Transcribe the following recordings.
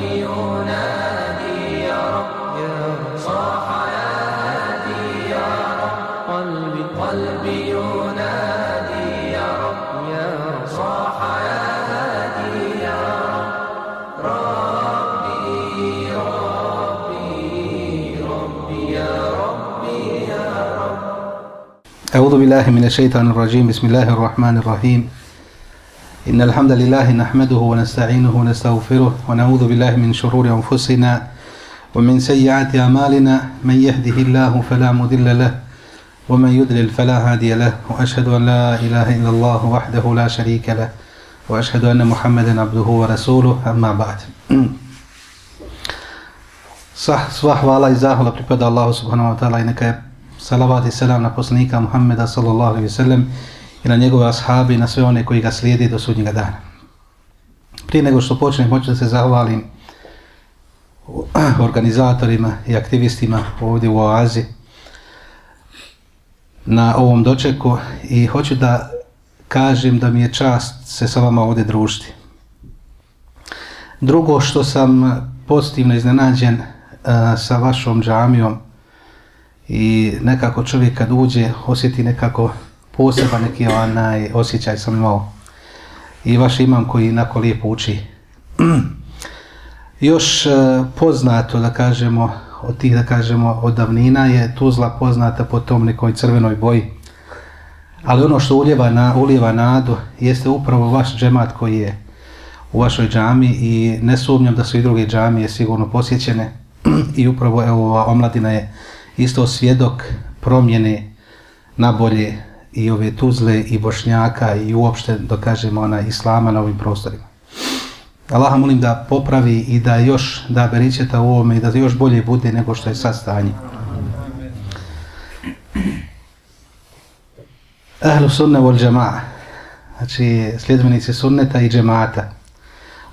يا رب صاح يا يا رب. قلبي قلبي ينادي يا رب. صاح يا يا رب. ربي ربي ربي يا ربي يا رب. أعوذ بالله من الشيطان الرجيم. بسم الله الرحمن الرحيم. إن الحمد لله نحمده ونستعينه ونستغفره ونعوذ بالله من شرور أنفسنا ومن سيئات أعمالنا. من يهده الله فلا مضل له ومن يضلل فلا هادي له. وأشهد أن لا إله إلا الله وحده لا شريك له. وأشهد أن محمدا عبده ورسوله. أما بعد. صح sva hvala i zahvala pripada Allahu subhanahu wa ta'ala i neka je salavat i selam na poslanika i na njegove ashabi i na sve one koji ga slijedi do sudnjega dana. Prije nego što počnem, hoću da se zahvalim organizatorima i aktivistima ovdje u Oazi na ovom dočeku i hoću da kažem da mi je čast se sa vama ovdje družiti. Drugo što sam pozitivno iznenađen uh, sa vašom džamijom i nekako čovjek kad uđe osjeti nekako poseban neki onaj osjećaj sam imao i vaš imam koji inako lijepo uči. Još e, poznato da kažemo od tih da kažemo od davnina je Tuzla poznata po tom nekoj crvenoj boji. Ali ono što uljeva, na, uljeva nadu jeste upravo vaš džemat koji je u vašoj džami i ne sumnjam da su i druge džamije sigurno posjećene i upravo evo ova omladina je isto svjedok promjene na bolje i ove Tuzle i Bošnjaka i uopšte da kažemo ona islama na ovim prostorima. Allaha molim da popravi i da još da beričeta u ovome i da još bolje bude nego što je sad stanje. Ahlu sunne vol džema'a, znači sljedbenici sunneta i džemata.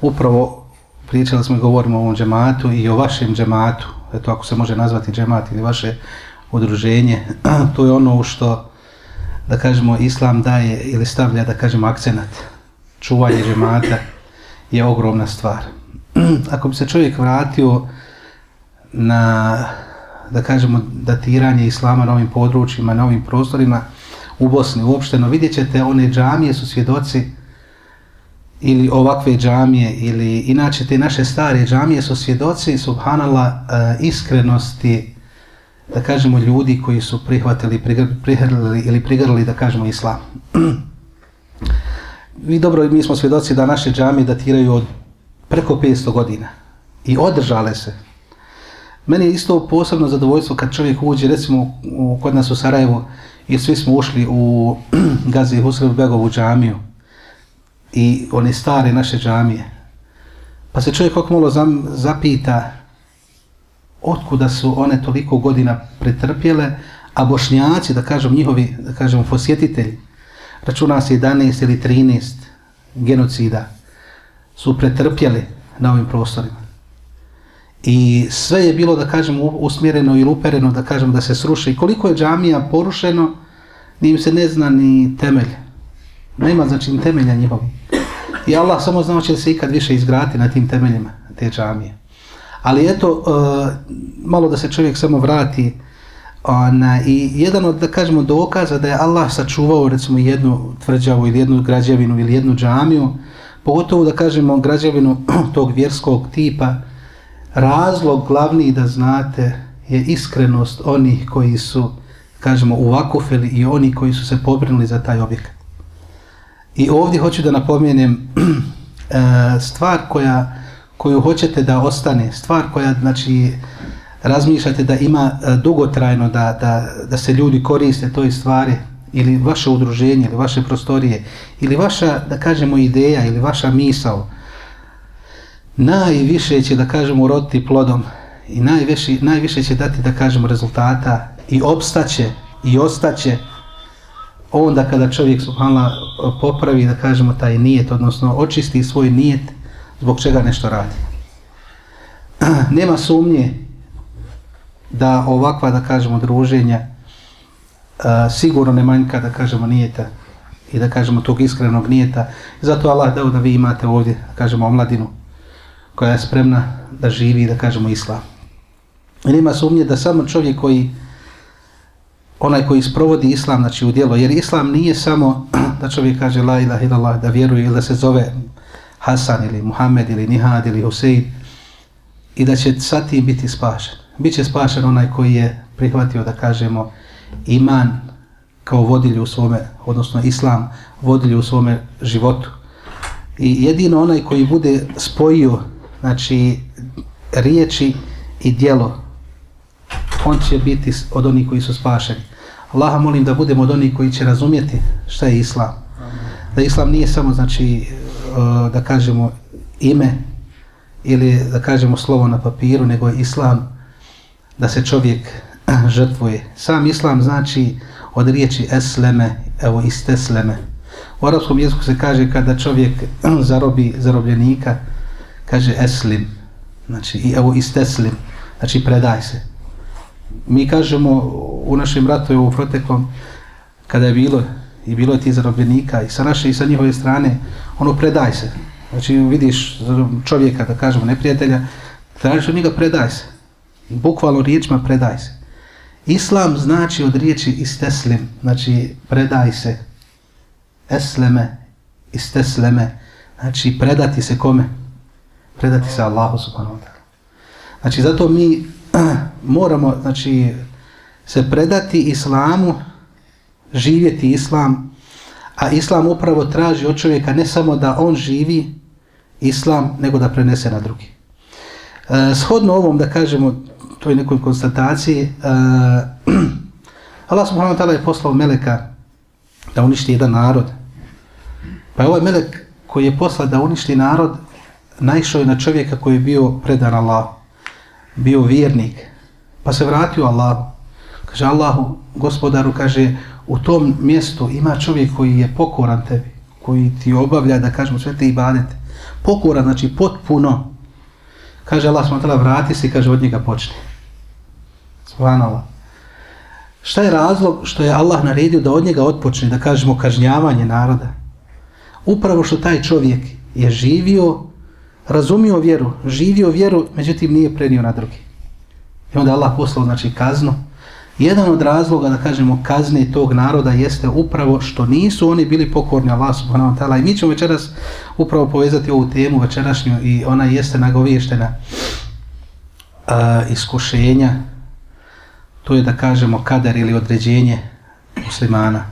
Upravo pričali smo i govorimo o ovom džematu i o vašem džematu, eto ako se može nazvati džemat ili vaše udruženje, to je ono u što, da kažemo, islam daje ili stavlja, da kažemo, akcenat. Čuvanje džemata je ogromna stvar. ako bi se čovjek vratio na, da kažemo, datiranje islama na ovim područjima, na ovim prostorima, u Bosni uopšteno, vidjet ćete, one džamije su svjedoci ili ovakve džamije ili inače te naše stare džamije su svjedoci subhanallah eh, iskrenosti da kažemo ljudi koji su prihvatili prihrlili ili prigrlili da kažemo islam. Vi dobro mi smo svjedoci da naše džamije datiraju od preko 500 godina i održale se. Meni je isto posebno zadovoljstvo kad čovjek uđe recimo u, kod nas u Sarajevo i svi smo ušli u Gazi Husrev Begovu džamiju i one stare naše džamije. Pa se čovjek kako malo zapita otkuda su one toliko godina pretrpjele, a bošnjaci, da kažem njihovi, da kažem posjetitelji, računa se 11 ili 13 genocida, su pretrpjeli na ovim prostorima. I sve je bilo, da kažem, usmjereno i upereno, da kažem, da se sruše. I koliko je džamija porušeno, ni im se ne zna ni temelj. Nema, znači, ni temelja njihovi. I Allah samo znao će se ikad više izgrati na tim temeljima te džamije. Ali eto, uh, malo da se čovjek samo vrati ona, i jedan od, da kažemo, dokaza da je Allah sačuvao, recimo, jednu tvrđavu ili jednu građevinu ili jednu džamiju, pogotovo da kažemo građevinu tog vjerskog tipa, razlog glavni da znate je iskrenost onih koji su, kažemo, uvakufili i oni koji su se pobrinuli za taj objekat. I ovdje hoću da napomenem e, stvar koja, koju hoćete da ostane, stvar koja, znači, razmišljate da ima e, dugotrajno da, da, da se ljudi koriste toj stvari, ili vaše udruženje, ili vaše prostorije, ili vaša, da kažemo, ideja, ili vaša misao, najviše će, da kažemo, uroditi plodom i najviše, najviše će dati, da kažemo, rezultata i opstaće i ostaće onda kada čovjek subhanallah popravi da kažemo taj nijet odnosno očisti svoj nijet zbog čega nešto radi? Nema sumnje da ovakva da kažemo druženja sigurno ne manjka da kažemo nijeta i da kažemo tog iskrenog nijeta. Zato Allah dao da vi imate ovdje da kažemo omladinu koja je spremna da živi, da kažemo, islam. I nema sumnje da samo čovjek koji onaj koji sprovodi islam znači u djelo, jer islam nije samo da čovjek kaže la ilaha illallah, da vjeruje ili da se zove Hasan ili Muhammed ili Nihad ili Husein i da će sa tim biti spašen. Biće spašen onaj koji je prihvatio da kažemo iman kao vodilju u svome, odnosno islam vodilju u svome životu. I jedino onaj koji bude spojio znači riječi i djelo on će biti od onih koji su spašeni. Allaha molim da budemo od onih koji će razumjeti šta je islam. Da islam nije samo znači E, da kažemo ime ili da kažemo slovo na papiru, nego je islam da se čovjek žrtvuje. Sam islam znači od riječi esleme, evo istesleme. U arabskom jeziku se kaže kada čovjek zarobi zarobljenika, kaže eslim, znači i evo isteslim, znači predaj se mi kažemo u našem ratu u proteklom kada je bilo i bilo je ti zarobljenika i sa naše i sa njihove strane. Ono predaj se. Znači vidiš čovjeka da kažemo neprijatelja tražiš od njega predaj se. Bukvalno riječima predaj se. Islam znači od riječi isteslim znači predaj se. Esleme istesleme znači predati se kome? Predati se Allahu subhanahu wa ta'ala. Znači zato mi moramo znači se predati islamu, živjeti islam, a islam upravo traži od čovjeka ne samo da on živi islam, nego da prenese na drugi. E, shodno ovom, da kažemo, toj nekoj konstataciji, e, Allah subhanahu wa ta'ala je poslao Meleka da uništi jedan narod. Pa je ovaj Melek koji je poslao da uništi narod, naišao je na čovjeka koji je bio predan Allahu bio vjernik, pa se vratio Allahu. Kaže Allahu, gospodaru, kaže, u tom mjestu ima čovjek koji je pokoran tebi, koji ti obavlja, da kažemo, sve te ibadete. Pokoran, znači potpuno. Kaže Allah, smatra, vrati se i kaže, od njega počne. Subhanallah. Šta je razlog što je Allah naredio da od njega otpočne, da kažemo, kažnjavanje naroda? Upravo što taj čovjek je živio razumio vjeru, živio vjeru, međutim nije prenio na drugi. I onda Allah poslao znači kaznu. Jedan od razloga da kažemo kazne tog naroda jeste upravo što nisu oni bili pokorni Allah subhanahu wa ta'ala. I mi ćemo večeras upravo povezati ovu temu večerašnju i ona jeste nagovještena uh, iskušenja. To je da kažemo kadar ili određenje muslimana.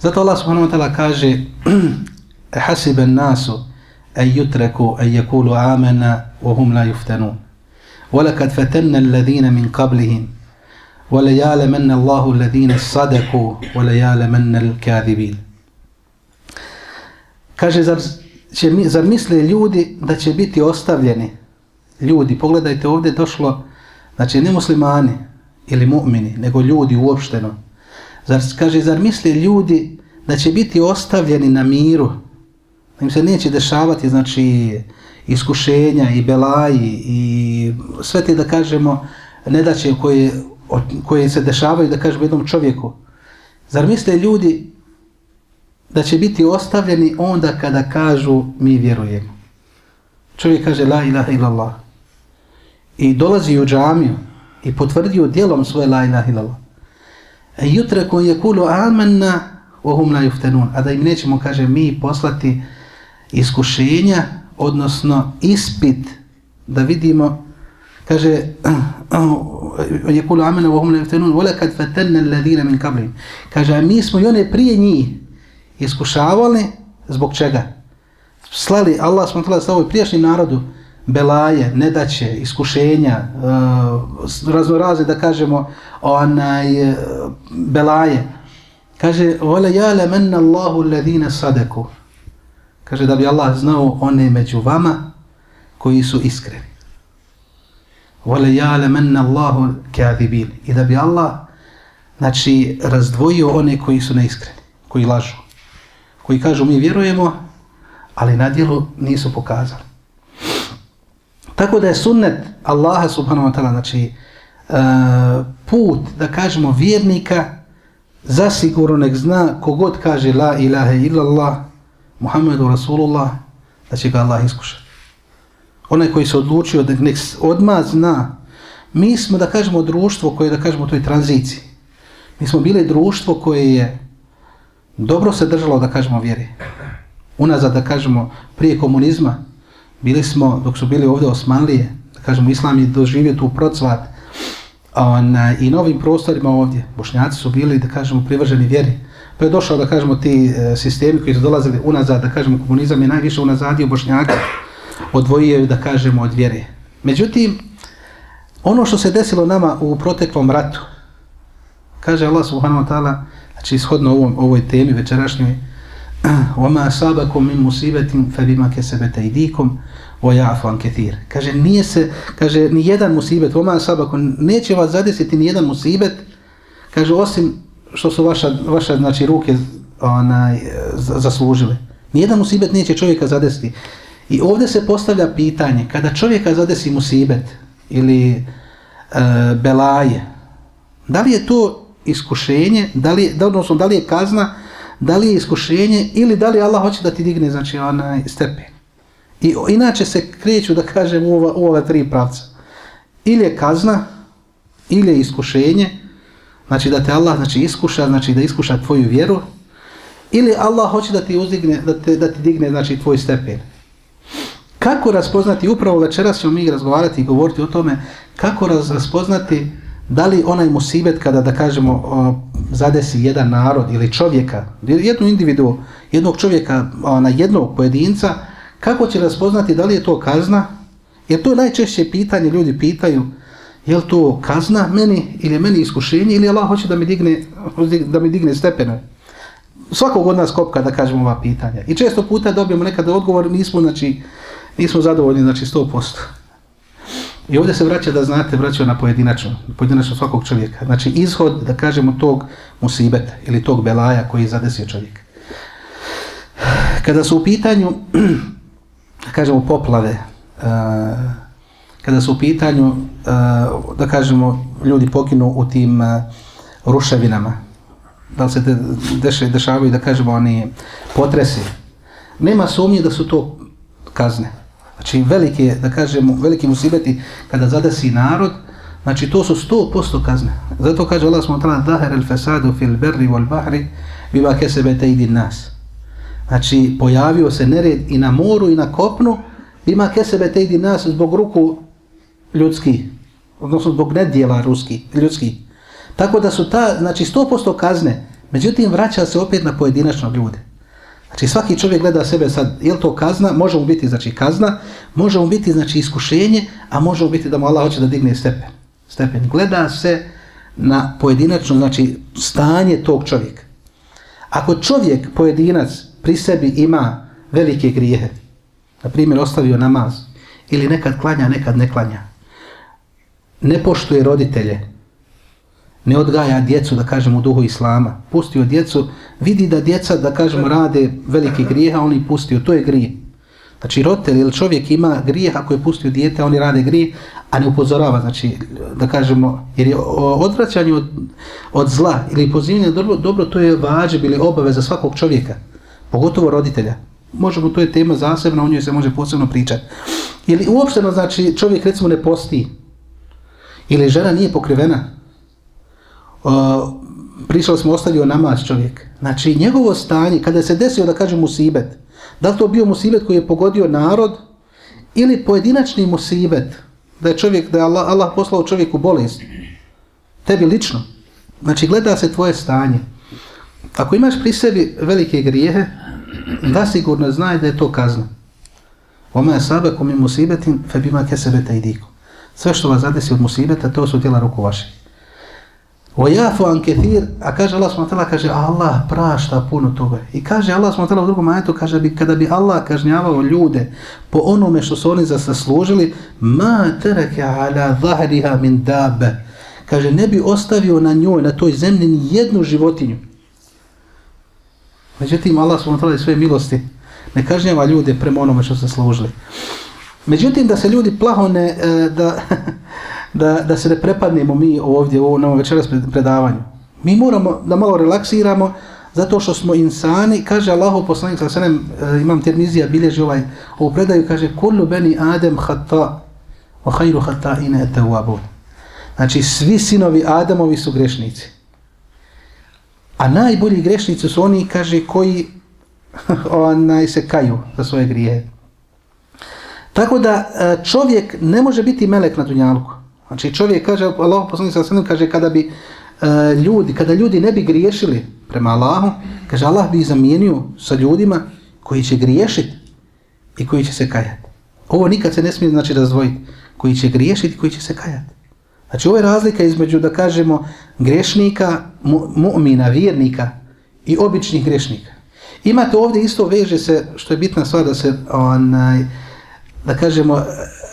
Zato Allah subhanahu wa ta'ala kaže hasiben nasu أن يتركوا أن يقولوا آمنا وهم لا يفتنون ولقد فتنا الذين من قبلهم وليعلمن الله الذين صدقوا وليعلمن الكاذبين kaže zar, će, zar misle ljudi da će biti ostavljeni ljudi, pogledajte ovdje došlo znači ne muslimani ili mu'mini, nego ljudi uopšteno zar, kaže zar misle ljudi da će biti ostavljeni na miru da im se neće dešavati znači iskušenja i belaji i sve te da kažemo nedaće koje, koje se dešavaju da kažem, jednom čovjeku. Zar misle ljudi da će biti ostavljeni onda kada kažu mi vjerujemo? Čovjek kaže la ilaha illallah i dolazi u džamiju i potvrdio dijelom svoje la ilaha illallah. E jutra kon je kulu amanna ohum la juftenun, a da im nećemo, kaže, mi poslati iskušenja, odnosno ispit, da vidimo, kaže, je kulu amena vohum ne vtenun, vole kad fatenne ladine min kablim. Kaže, mi smo i one prije njih iskušavali, zbog čega? Slali, Allah smo tlali stavoj prijašnjim narodu, belaje, nedaće, iskušenja, eh, uh, raznorazne da kažemo, onaj, uh, belaje. Kaže, vole jale menna Allahu ladine sadeku. Kaže da bi Allah znao one među vama koji su iskreni. Vole jale menna Allahu kadhibin. I da bi Allah znači, razdvojio one koji su neiskreni, koji lažu. Koji kažu mi vjerujemo, ali na djelu nisu pokazali. Tako da je sunnet Allaha subhanahu wa ta'ala, znači uh, put, da kažemo, vjernika, zasigurno nek zna kogod kaže la ilaha illallah, Muhammedu Rasulullah, da će ga Allah iskušati onaj koji se odlučio da nek odmah zna, mi smo, da kažemo, društvo koje, da kažemo, u toj tranziciji. Mi smo bili društvo koje je dobro se držalo, da kažemo, vjeri. Unazad, da kažemo, prije komunizma, bili smo, dok su bili ovdje Osmanlije, da kažemo, Islam je doživio tu procvat ona, i novim prostorima ovdje. Bošnjaci su bili, da kažemo, privrženi vjeri. Pa je došao, da kažemo, ti e, sistemi koji su dolazili unazad, da kažemo, komunizam je najviše unazadio Bošnjaka, odvojio da kažemo, od vjere. Međutim, ono što se desilo nama u proteklom ratu, kaže Allah subhanahu wa ta'ala, znači ishodno ovom, ovoj temi večerašnjoj, وَمَا أَصَابَكُمْ مِنْ مُصِيبَةٍ فَبِمَا كَسَبَتَ أَيْدِيكُمْ وَيَعْفُ عَنْ كَثِيرٍ Kaže, nije se, kaže, ni jedan musibet, وَمَا أَصَابَكُمْ, neće vas zadesiti ni jedan musibet, kaže, osim što su vaša, vaša znači, ruke onaj, zaslužile. Ni jedan musibet neće čovjeka zadesiti. I ovdje se postavlja pitanje, kada čovjeka zadesi musibet ili e, belaje, da li je to iskušenje, da li, da, odnosno, da li je kazna, da li je iskušenje ili da li Allah hoće da ti digne znači, onaj stepen. I inače se kreću, da kažem, u ova, u ova tri pravca. Ili je kazna, ili je iskušenje, znači da te Allah znači, iskuša, znači da iskuša tvoju vjeru, ili Allah hoće da ti uzdigne, da, te, da ti digne znači, tvoj stepen. Kako raspoznati, upravo večeras ćemo mi razgovarati i govoriti o tome, kako raz, raspoznati da li onaj musibet kada, da kažemo, o, zadesi jedan narod ili čovjeka, jednu individu, jednog čovjeka, ona, jednog pojedinca, kako će raspoznati da li je to kazna? Jer to je najčešće pitanje, ljudi pitaju, je li to kazna meni ili je meni iskušenje ili Allah hoće da mi digne, da mi digne stepene? Svakog od nas kopka da kažemo ova pitanja. I često puta dobijemo nekada odgovor, nismo, znači, nismo zadovoljni, znači 100%. I ovdje se vraća da znate, vraća na pojedinačno, pojedinačno svakog čovjeka. Znači izhod, da kažemo, tog musibeta ili tog belaja koji je zadesio čovjeka. Kada su u pitanju, da kažemo, poplave, eh, kada su u pitanju, eh, da kažemo, ljudi pokinu u tim eh, ruševinama, da li se de, deše, dešavaju, da kažemo, oni potresi, nema sumnje da su to kazne. Znači velike, da kažemo, veliki musibeti kada zadesi narod, znači to su 100% kazne. Zato kaže Allah smo tala daher el fesadu fil berri wal bahri bima kesebe teidi nas. Znači pojavio se nered i na moru i na kopnu bima kesebe teidi nas zbog ruku ljudski, odnosno zbog nedjela ruski, ljudski. Tako da su ta, znači 100% kazne, međutim vraća se opet na pojedinačno ljude. Znači svaki čovjek gleda sebe sad, je li to kazna? Može mu biti znači kazna, može mu biti znači iskušenje, a može mu biti da mu Allah hoće da digne stepen. Stepen. Gleda se na pojedinačno znači stanje tog čovjeka. Ako čovjek, pojedinac, pri sebi ima velike grijehe, na primjer ostavio namaz, ili nekad klanja, nekad ne klanja, ne poštuje roditelje, ne odgaja djecu, da kažemo, u duhu Islama. Pustio djecu, vidi da djeca, da kažemo, rade velike grijeha, oni pustio, to je grije. Znači, roditelj ili čovjek ima grijeh ako je pustio dijete, oni rade grijeh, a ne upozorava, znači, da kažemo, jer je odvraćanje od, od zla ili pozivanje dobro, dobro, to je vađe ili obaveza svakog čovjeka, pogotovo roditelja. Možemo, to je tema zasebna, o njoj se može posebno pričati. Ili uopšteno, znači, čovjek recimo ne posti, ili žena nije pokrivena, uh, prišao smo ostavio namaz čovjek. Znači, njegovo stanje, kada se desio da kažem musibet, da li to bio musibet koji je pogodio narod ili pojedinačni musibet, da je čovjek, da je Allah, Allah poslao čovjeku bolest, tebi lično. Znači, gleda se tvoje stanje. Ako imaš pri sebi velike grijehe, da sigurno znaj da je to kazna. Oma je sabe kom je musibetin, fe bima kesebeta i. Sve što vas zadesi od musibeta, to su tijela ruku vaših. Ojafu an kethir, a kaže Allah s.w.t. kaže Allah prašta puno toga. I kaže Allah s.w.t. u drugom ajetu, kaže bi, kada bi Allah kažnjavao ljude po onome što su oni zaslužili, ma tereke ala zahriha min dabe. Kaže, ne bi ostavio na njoj, na toj zemlji, ni jednu životinju. Međutim, Allah s.w.t. sve milosti ne kažnjava ljude prema onome što su služili. Međutim, da se ljudi plaho ne, e, da, da, da se ne prepadnemo mi ovdje u ovom večeras predavanju. Mi moramo da malo relaksiramo zato što smo insani, kaže Allahu poslanik sa senem, eh, imam Tirmizija bilježi ovaj ovu predaju, kaže kullu beni Adem hatta wa khayru khata'ina at-tawwabun. Znači svi sinovi Adamovi su grešnici. A najbolji grešnici su oni, kaže, koji onaj se kaju za svoje grije. Tako da eh, čovjek ne može biti melek na dunjalku. Znači čovjek kaže, Allah poslanik sa senem kaže kada bi e, ljudi, kada ljudi ne bi griješili prema Allahu, kaže Allah bi zamijenio sa ljudima koji će griješiti i koji će se kajati. Ovo nikad se ne smije znači razdvojiti. Koji će griješiti i koji će se kajati. Znači ovo je razlika između da kažemo grešnika, mu'mina, vjernika i običnih grešnika. Imate ovdje isto veže se, što je bitna stvar da se onaj, da kažemo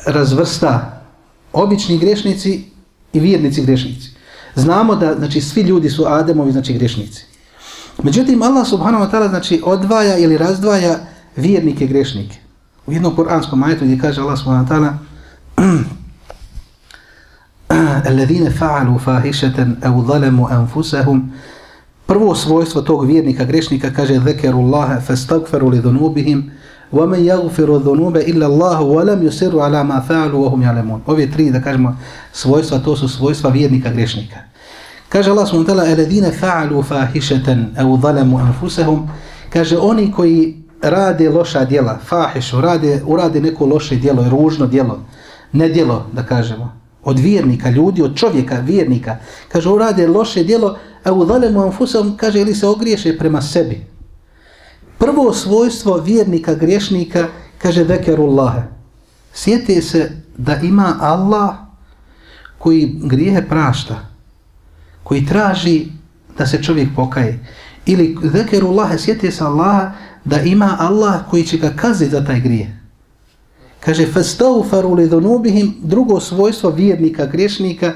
razvrsta obični grešnici i vjernici grešnici. Znamo da znači svi ljudi su Ademovi znači grešnici. Međutim Allah subhanahu wa ta'ala znači odvaja ili razdvaja vjernike grešnike. U jednom kuranskom ajetu gdje kaže Allah subhanahu wa ta'ala الذين فعلوا فاحشة أو ظلموا أنفسهم Prvo svojstvo tog vjernika, grešnika, kaže ذكروا الله فاستغفروا لذنوبهم وَمَنْ يَغْفِرُ الذُّنُوبَ إِلَّا اللَّهُ وَلَمْ يُسِرُوا عَلَى مَا فَعَلُوا وَهُمْ يَعْلَمُونَ Ove tri, da kažemo, svojstva, to su svojstva vjernika, grešnika. Kaže Allah subhanahu wa ta'ala, الَّذِينَ فَعَلُوا فَاحِشَةً أَوْ ظَلَمُوا أَنفُسَهُمْ Kaže, oni koji rade loša djela, fahišu, rade, urade neko loše djelo, ružno djelo, ne djelo, da kažemo, od vjernika, ljudi, od čovjeka, vjernika, kaže, urade loše djelo, a u zalemu anfusom, kaže, ili se ogriješe prema sebi. Prvo svojstvo vjernika, griješnika, kaže, vekerullahe. Sjeti se da ima Allah koji grijehe prašta, koji traži da se čovjek pokaje. Ili vekerullahe, sjeti se Allaha da ima Allah koji će ga kazati za taj grijeh. Kaže, فَسْتَوْفَرُ لِذُنُوبِهِمْ drugo svojstvo vjernika, griješnika,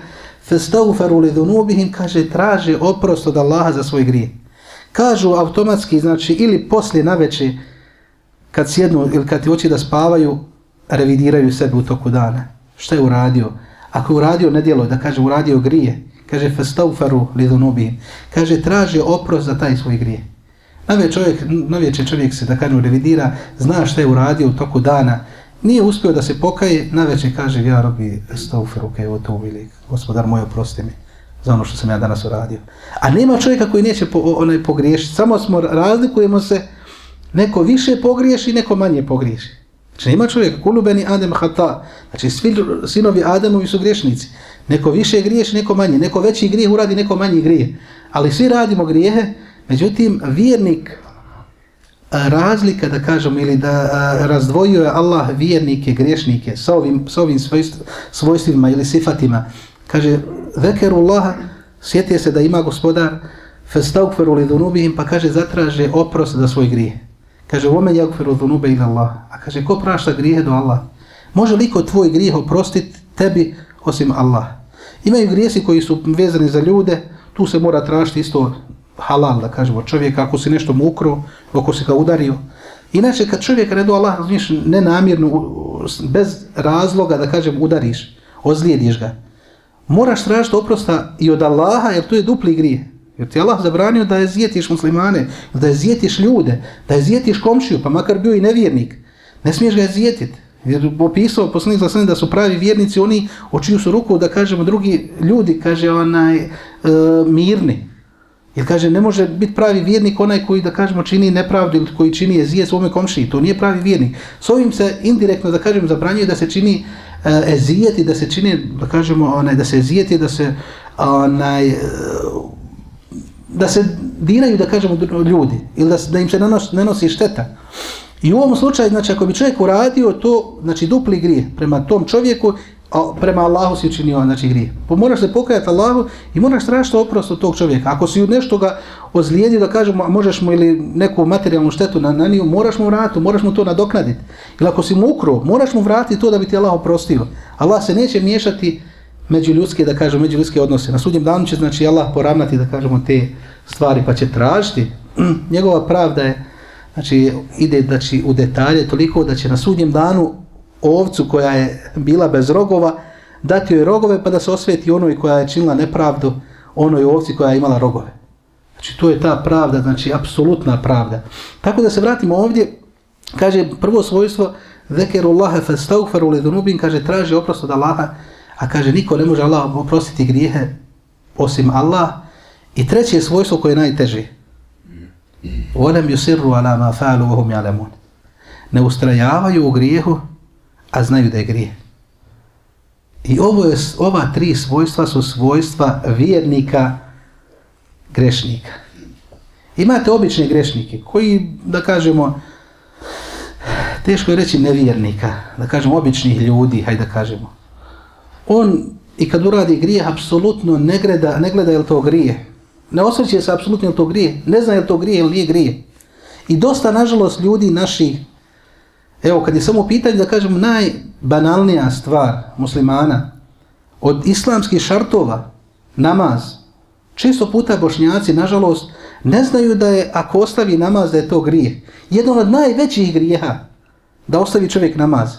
فَسْتَوْفَرُ لِذُنُوبِهِمْ kaže, traže oprost od Allaha za svoj grijeh. Kažu automatski, znači, ili poslije naveče, kad sjednu ili kad ti hoće da spavaju, revidiraju sebe u toku dana. Šta je uradio? Ako je uradio nedjelo, da kaže uradio grije, kaže festaufaru li kaže, traže oprost za taj svoj grije. Nove čovjek, novječe čovjek se, da kažem, revidira, zna šta je uradio u toku dana, nije uspio da se pokaje, naveče kaže, ja robi stauferu, kaj je to ili gospodar moj, oprosti mi za ono što sam ja danas uradio. A nema čovjeka koji neće po, onaj pogriješiti, samo smo razlikujemo se, neko više pogriješi, neko manje pogriješi. Znači nema čovjeka, kulubeni Adem hata, znači svi sinovi Ademovi su griješnici. Neko više griješi, neko manje, neko veći grijeh uradi, neko manji grijeh. Ali svi radimo grijehe, međutim, vjernik, razlika da kažem ili da razdvojuje Allah vjernike, grešnike sa ovim, sa ovim svojstvima ili sifatima. Kaže, vekerullah, sjetije se da ima gospodar, festaukferu li dunubihim, pa kaže, zatraže oprost za svoj grije. Kaže, omen jagferu dunube ila Allah. A kaže, ko prašta grije do Allah? Može li ko tvoj grijeh oprostiti tebi osim Allah? Imaju grijesi koji su vezani za ljude, tu se mora tražiti isto halal, da kažemo, čovjek ako si nešto mukro, ako si ga udario. Inače, kad čovjek redu Allah, razumiješ, nenamjerno, bez razloga, da kažem, udariš, ozlijediš ga, moraš tražiti oprosta i od Allaha, jer to je dupli grije. Jer ti Allah zabranio da je zjetiš muslimane, da je zjetiš ljude, da je zjetiš komšiju, pa makar bio i nevjernik. Ne smiješ ga zjetiti. Jer opisao poslanik za da su pravi vjernici oni o čiju su ruku da kažemo drugi ljudi, kaže onaj, e, mirni. Jer kaže, ne može biti pravi vjernik onaj koji, da kažemo, čini nepravdu ili koji čini jezije svome komšiji. To nije pravi vjernik. S ovim se indirektno, da kažemo, zabranjuje da se čini uh, ezijeti, da se čini, da kažemo, onaj, da se ezijeti, da se onaj, e, da se diraju, da kažemo, ljudi. Ili da, da im se nanosi, nanosi šteta. I u ovom slučaju, znači, ako bi čovjek uradio to, znači, dupli grije prema tom čovjeku, a prema Allahu si učinio znači grije. Pa moraš se pokajati Allahu i moraš tražiti oprost od tog čovjeka. Ako si nešto ga ozlijedio da kažemo, možeš mu ili neku materijalnu štetu na, na moraš mu vratiti, moraš mu to nadoknaditi. Ili ako si mu ukro, moraš mu vratiti to da bi ti Allah oprostio. Allah se neće miješati među ljudske, da kažemo, među ljudske odnose. Na sudnjem danu će, znači, Allah poravnati, da kažemo, te stvari, pa će tražiti. Njegova pravda je, znači, ide znači, u detalje toliko da će na sudnjem danu ovcu koja je bila bez rogova, dati joj rogove pa da se osveti onoj koja je činila nepravdu, onoj ovci koja je imala rogove. Znači, to je ta pravda, znači, apsolutna pravda. Tako da se vratimo ovdje, kaže, prvo svojstvo, zekerullaha Allahe li dunubin, kaže, traži oprost od Allaha, a kaže, niko ne može Allah oprostiti grijehe osim Allah. I treće svojstvo koje je najteže. Volem yusirru ala ma fa'alu wa hum ya'lamun. Ne ustrajavaju u grijehu, a znaju da je grije. I ovo je, ova tri svojstva su svojstva vjernika grešnika. Imate obične grešnike koji, da kažemo, teško je reći nevjernika, da kažemo običnih ljudi, hajde da kažemo. On i kad uradi grijeh, apsolutno ne gleda, ne gleda je li to grije. Ne osjeća se apsolutno je li to grije. Ne zna je li to grije ili nije grije. I dosta, nažalost, ljudi naših Evo, kad je samo pitanje da kažem najbanalnija stvar muslimana od islamskih šartova, namaz, često puta bošnjaci, nažalost, ne znaju da je, ako ostavi namaz, da je to grijeh. Jedan od najvećih grijeha da ostavi čovjek namaz.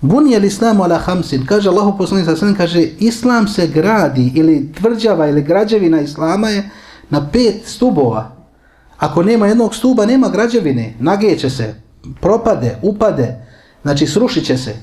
Bunije l'islamu ala hamsin, kaže Allah poslanik sa sve, kaže, islam se gradi ili tvrđava ili građevina islama je na pet stubova. Ako nema jednog stuba, nema građevine, nageće se, propade, upade, znači srušit će se.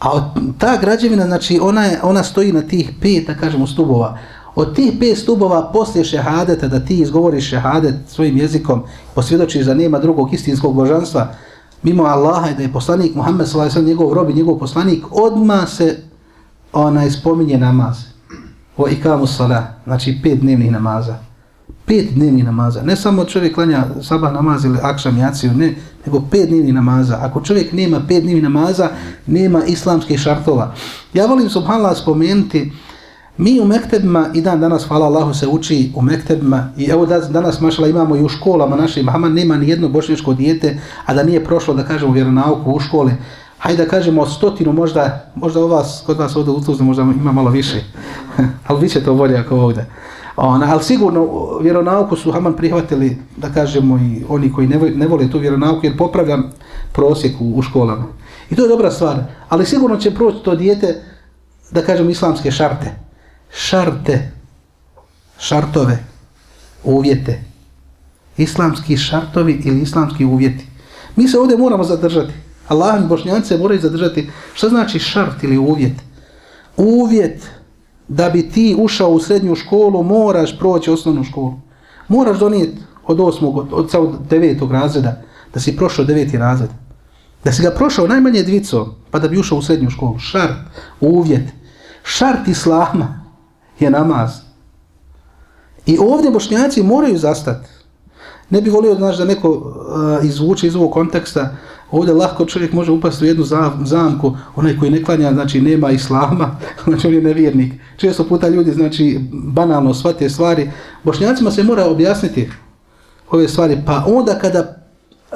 A ta građevina, znači ona, je, ona stoji na tih pet, da kažemo, stubova. Od tih pet stubova poslije šehadeta, da ti izgovoriš šehadet svojim jezikom, posvjedočiš da nema drugog istinskog božanstva, mimo Allaha i da je poslanik Muhammed s.a.v. njegov rob i njegov poslanik, odma se ona spominje namaz. O ikamu sala, znači pet dnevnih namaza pet dnevni namaza. Ne samo čovjek klanja sabah namaz ili akšam jaciju, ne, nego pet dnevni namaza. Ako čovjek nema pet dnevni namaza, nema islamskih šartova. Ja volim subhanallah spomenuti, mi u mektebima, i dan danas, hvala Allahu, se uči u mektebima, i evo da, danas, mašala, imamo i u školama našim, Muhammad nema ni jedno bošnječko dijete, a da nije prošlo, da kažemo, vjeronauku u škole, hajde da kažemo stotinu, možda, možda o vas, kod vas ovdje u Tuzlu, možda ima malo više, ali vi će to bolje ako ovdje. Ona, ali sigurno vjeronauku su Haman prihvatili, da kažemo, i oni koji ne, ne vole tu vjeronauku, jer popravlja prosjek u, u školama. I to je dobra stvar. Ali sigurno će proći to dijete, da kažemo, islamske šarte. Šarte. Šartove. Uvjete. Islamski šartovi ili islamski uvjeti. Mi se ovdje moramo zadržati. Allah i bošnjanci se moraju zadržati. Šta znači šart ili uvjet? Uvjet da bi ti ušao u srednju školu, moraš proći osnovnu školu. Moraš donijeti od osmog, od, od, od devetog razreda, da si prošao deveti razred. Da si ga prošao najmanje dvico, pa da bi ušao u srednju školu. Šart, uvjet. Šart islama je namaz. I ovdje bošnjaci moraju zastati. Ne bi volio znaš, da neko uh, izvuče iz ovog konteksta Ovdje lahko čovjek može upasti u jednu zamku, onaj koji ne klanja, znači nema islama, znači on je nevjernik. Često puta ljudi, znači, banalno shvate stvari. Bošnjacima se mora objasniti ove stvari, pa onda kada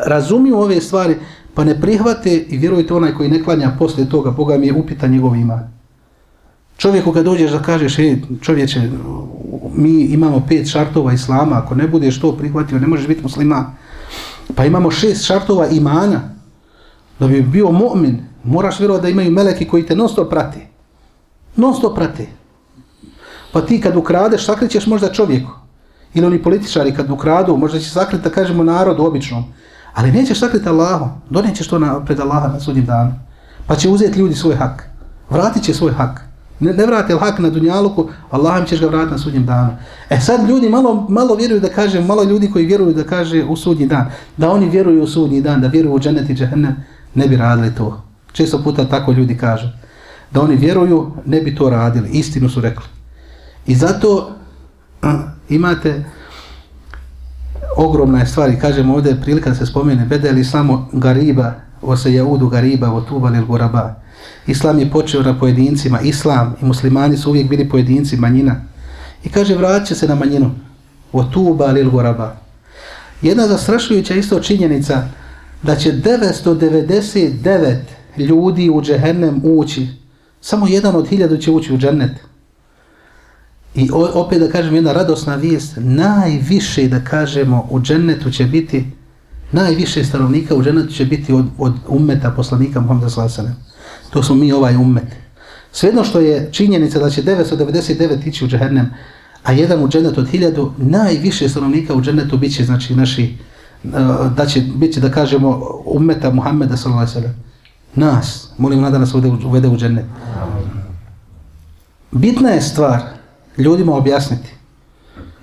razumiju ove stvari, pa ne prihvate i vjerujte onaj koji ne klanja posle toga, Boga mi je upita njegov iman. Čovjeku kad dođeš da kažeš, ej, čovječe, mi imamo pet šartova islama, ako ne budeš to prihvatio, ne možeš biti musliman. Pa imamo šest šartova imana, da bi bio mu'min, moraš vjerovati da imaju meleki koji te non stop prati. Non stop prati. Pa ti kad ukradeš, sakrićeš možda čovjeku. Ili oni političari kad ukradu, možda će sakriti, da kažemo, narodu običnom. Ali nećeš sakriti Allahu. Donećeš to na, pred Allaha na sudnjem danu. Pa će uzeti ljudi svoj hak. Vratit će svoj hak. Ne, ne vrati hak na dunjaluku, Allahom ćeš ga vratiti na sudnjem danu. E sad ljudi malo, malo vjeruju da kaže, malo ljudi koji vjeruju da kaže u sudnji dan, da oni vjeruju u sudnji dan, da vjeruju u džennet i džehennem, ne bi radili to. Često puta tako ljudi kažu. Da oni vjeruju, ne bi to radili. Istinu su rekli. I zato imate ogromna je stvar. I kažemo ovdje je prilika da se spomene bedeli samo gariba, o se jaudu gariba, o tuba lil. Islam je počeo na pojedincima. Islam i muslimani su uvijek bili pojedinci, manjina. I kaže, vraća se na manjinu. O tubalil guraba. Jedna zastrašujuća isto činjenica, da će 999 ljudi u džehennem ući, samo jedan od hiljadu će ući u džennet. I opet da kažem jedna radosna vijest, najviše da kažemo u džennetu će biti, najviše stanovnika u džennetu će biti od, od ummeta poslanika Muhammeda Slasana. To smo mi ovaj ummet. Svejedno što je činjenica da će 999 ići u džehennem, a jedan u džennetu od hiljadu, najviše stanovnika u džennetu bit će, znači, naši, Eh, da će, biti, da kažemo, umeta Muhammeda, sallallahu alaihi sallam. Nas, molim Allah da nas uvede, uvede u džennet. Bitna je stvar ljudima objasniti.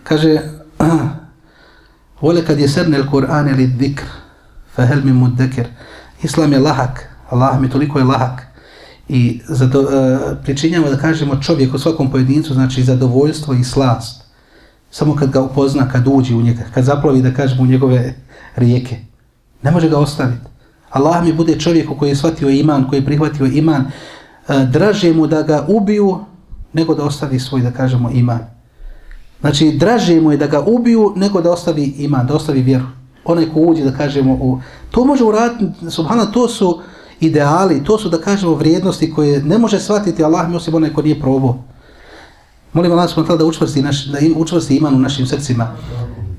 Kaže, vole kad je srne il-Kur'an ili dhikr, fa hel mi muddekir. Islam je lahak, Allah mi toliko je lahak. I zato, uh, eh, pričinjamo da kažemo čovjek u svakom pojedincu, znači zadovoljstvo i slast. Samo kad ga upozna, kad uđi u njega, kad zaplovi da kažemo u njegove rijeke. Ne može ga ostaviti. Allah mi bude čovjek koji je shvatio iman, koji je prihvatio iman, e, draže mu da ga ubiju nego da ostavi svoj, da kažemo, iman. Znači, draže mu je da ga ubiju nego da ostavi iman, da ostavi vjeru. Onaj ko uđe, da kažemo, u... to može uraditi, subhana, to su ideali, to su, da kažemo, vrijednosti koje ne može shvatiti Allah mi osim onaj ko nije probao. Molim Allah subhanahu da učvrsti, naš, da im učvrsti iman u našim srcima.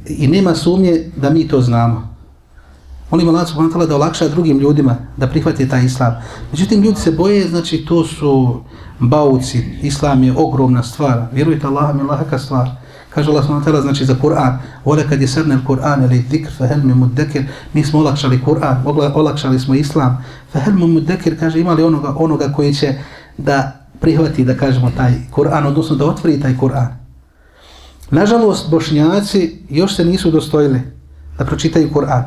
I nema sumnje da mi to znamo. Molim Allah subhanahu da olakša drugim ljudima da prihvate taj islam. Međutim, ljudi se boje, znači, to su bauci. Islam je ogromna stvar. Vjerujte Allah mi lahaka stvar. Kaže Allah subhanahu wa znači za Kur'an, vole kad je srne Kur'an ili zikr, fahel mi muddekir, mi smo olakšali Kur'an, olakšali smo Islam, fa hel mi muddekir, kaže imali onoga, onoga koji će da prihvati, da kažemo, taj Kur'an, odnosno da otvori taj Kur'an. Nažalost, bošnjaci još se nisu dostojili da pročitaju Kur'an.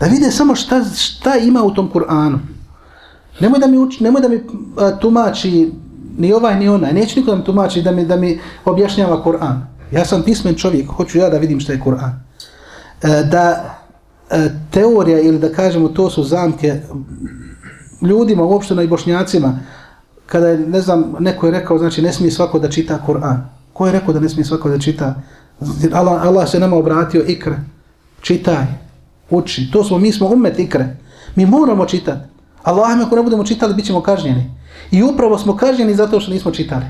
Da vide samo šta, šta ima u tom Kur'anu. Nemoj da mi, uči, nemoj da mi a, tumači ni ovaj ni onaj. Neće niko da mi tumači da mi, da mi objašnjava Kur'an. Ja sam pismen čovjek, hoću ja da vidim šta je Kur'an. E, da e, teorija ili da kažemo to su zamke ljudima uopšteno i bošnjacima kada je, ne znam, neko je rekao, znači ne smije svako da čita Kur'an. Ko je rekao da ne smije svako da čita? Allah, Allah se nama obratio ikre. Čitaj, uči. To smo, mi smo umet ikre. Mi moramo čitati. Allah, ako ne budemo čitali, bit ćemo kažnjeni. I upravo smo kažnjeni zato što nismo čitali.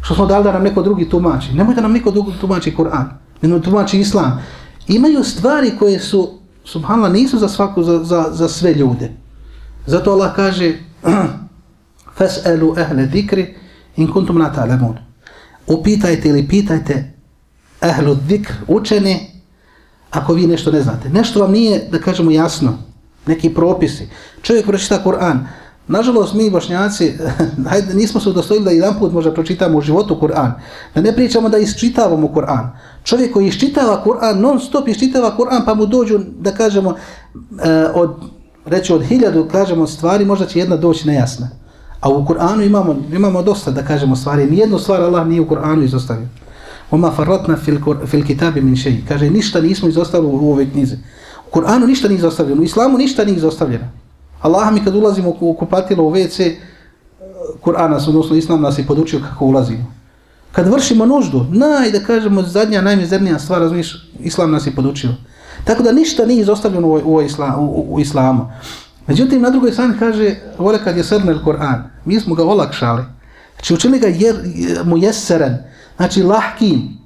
Što smo dali da nam neko drugi tumači. Nemoj da nam neko drugi tumači Kur'an. Ne tumači Islam. Imaju stvari koje su, subhanallah, nisu za svaku, za, za, za sve ljude. Zato Allah kaže فَسْأَلُوا أَهْلَ ذِكْرِ in kuntum la ta'lamun. Upitajte ili pitajte ehlu dhikr, učene, ako vi nešto ne znate. Nešto vam nije, da kažemo, jasno. Neki propisi. Čovjek pročita Kur'an, Nažalost, mi bošnjaci, hajde, nismo se udostojili da jedan put možda pročitamo u životu Kur'an. Da ne pričamo da isčitavamo Kur'an. Čovjek koji isčitava Kur'an, non stop isčitava Kur'an, pa mu dođu, da kažemo, eh, od, reći od hiljadu, kažemo, stvari, možda će jedna doći nejasna. A u Kur'anu imamo, imamo dosta, da kažemo, stvari. Nijednu stvar Allah nije u Kur'anu izostavio. Oma farratna fil, fil kitabi min šeji. Kaže, ništa nismo izostavili u ovoj knjizi. U Kur'anu ništa nije izostavljeno, u Islamu ništa nije izostavljeno. Allah mi kad ulazimo u kupatilo u WC, eh, Kur'an nas, odnosno Islam nas je podučio kako ulazimo. Kad vršimo nuždu, naj, da kažemo, zadnja, najmizernija stvar, razmiš, Islam nas je podučio. Tako da ništa nije izostavljeno u, u, u, u Islamu. Međutim, na drugoj strani kaže, vole kad je srnel Kur'an, mi smo ga olakšali. Znači, učili ga jer, mu jeseren, znači lahkim.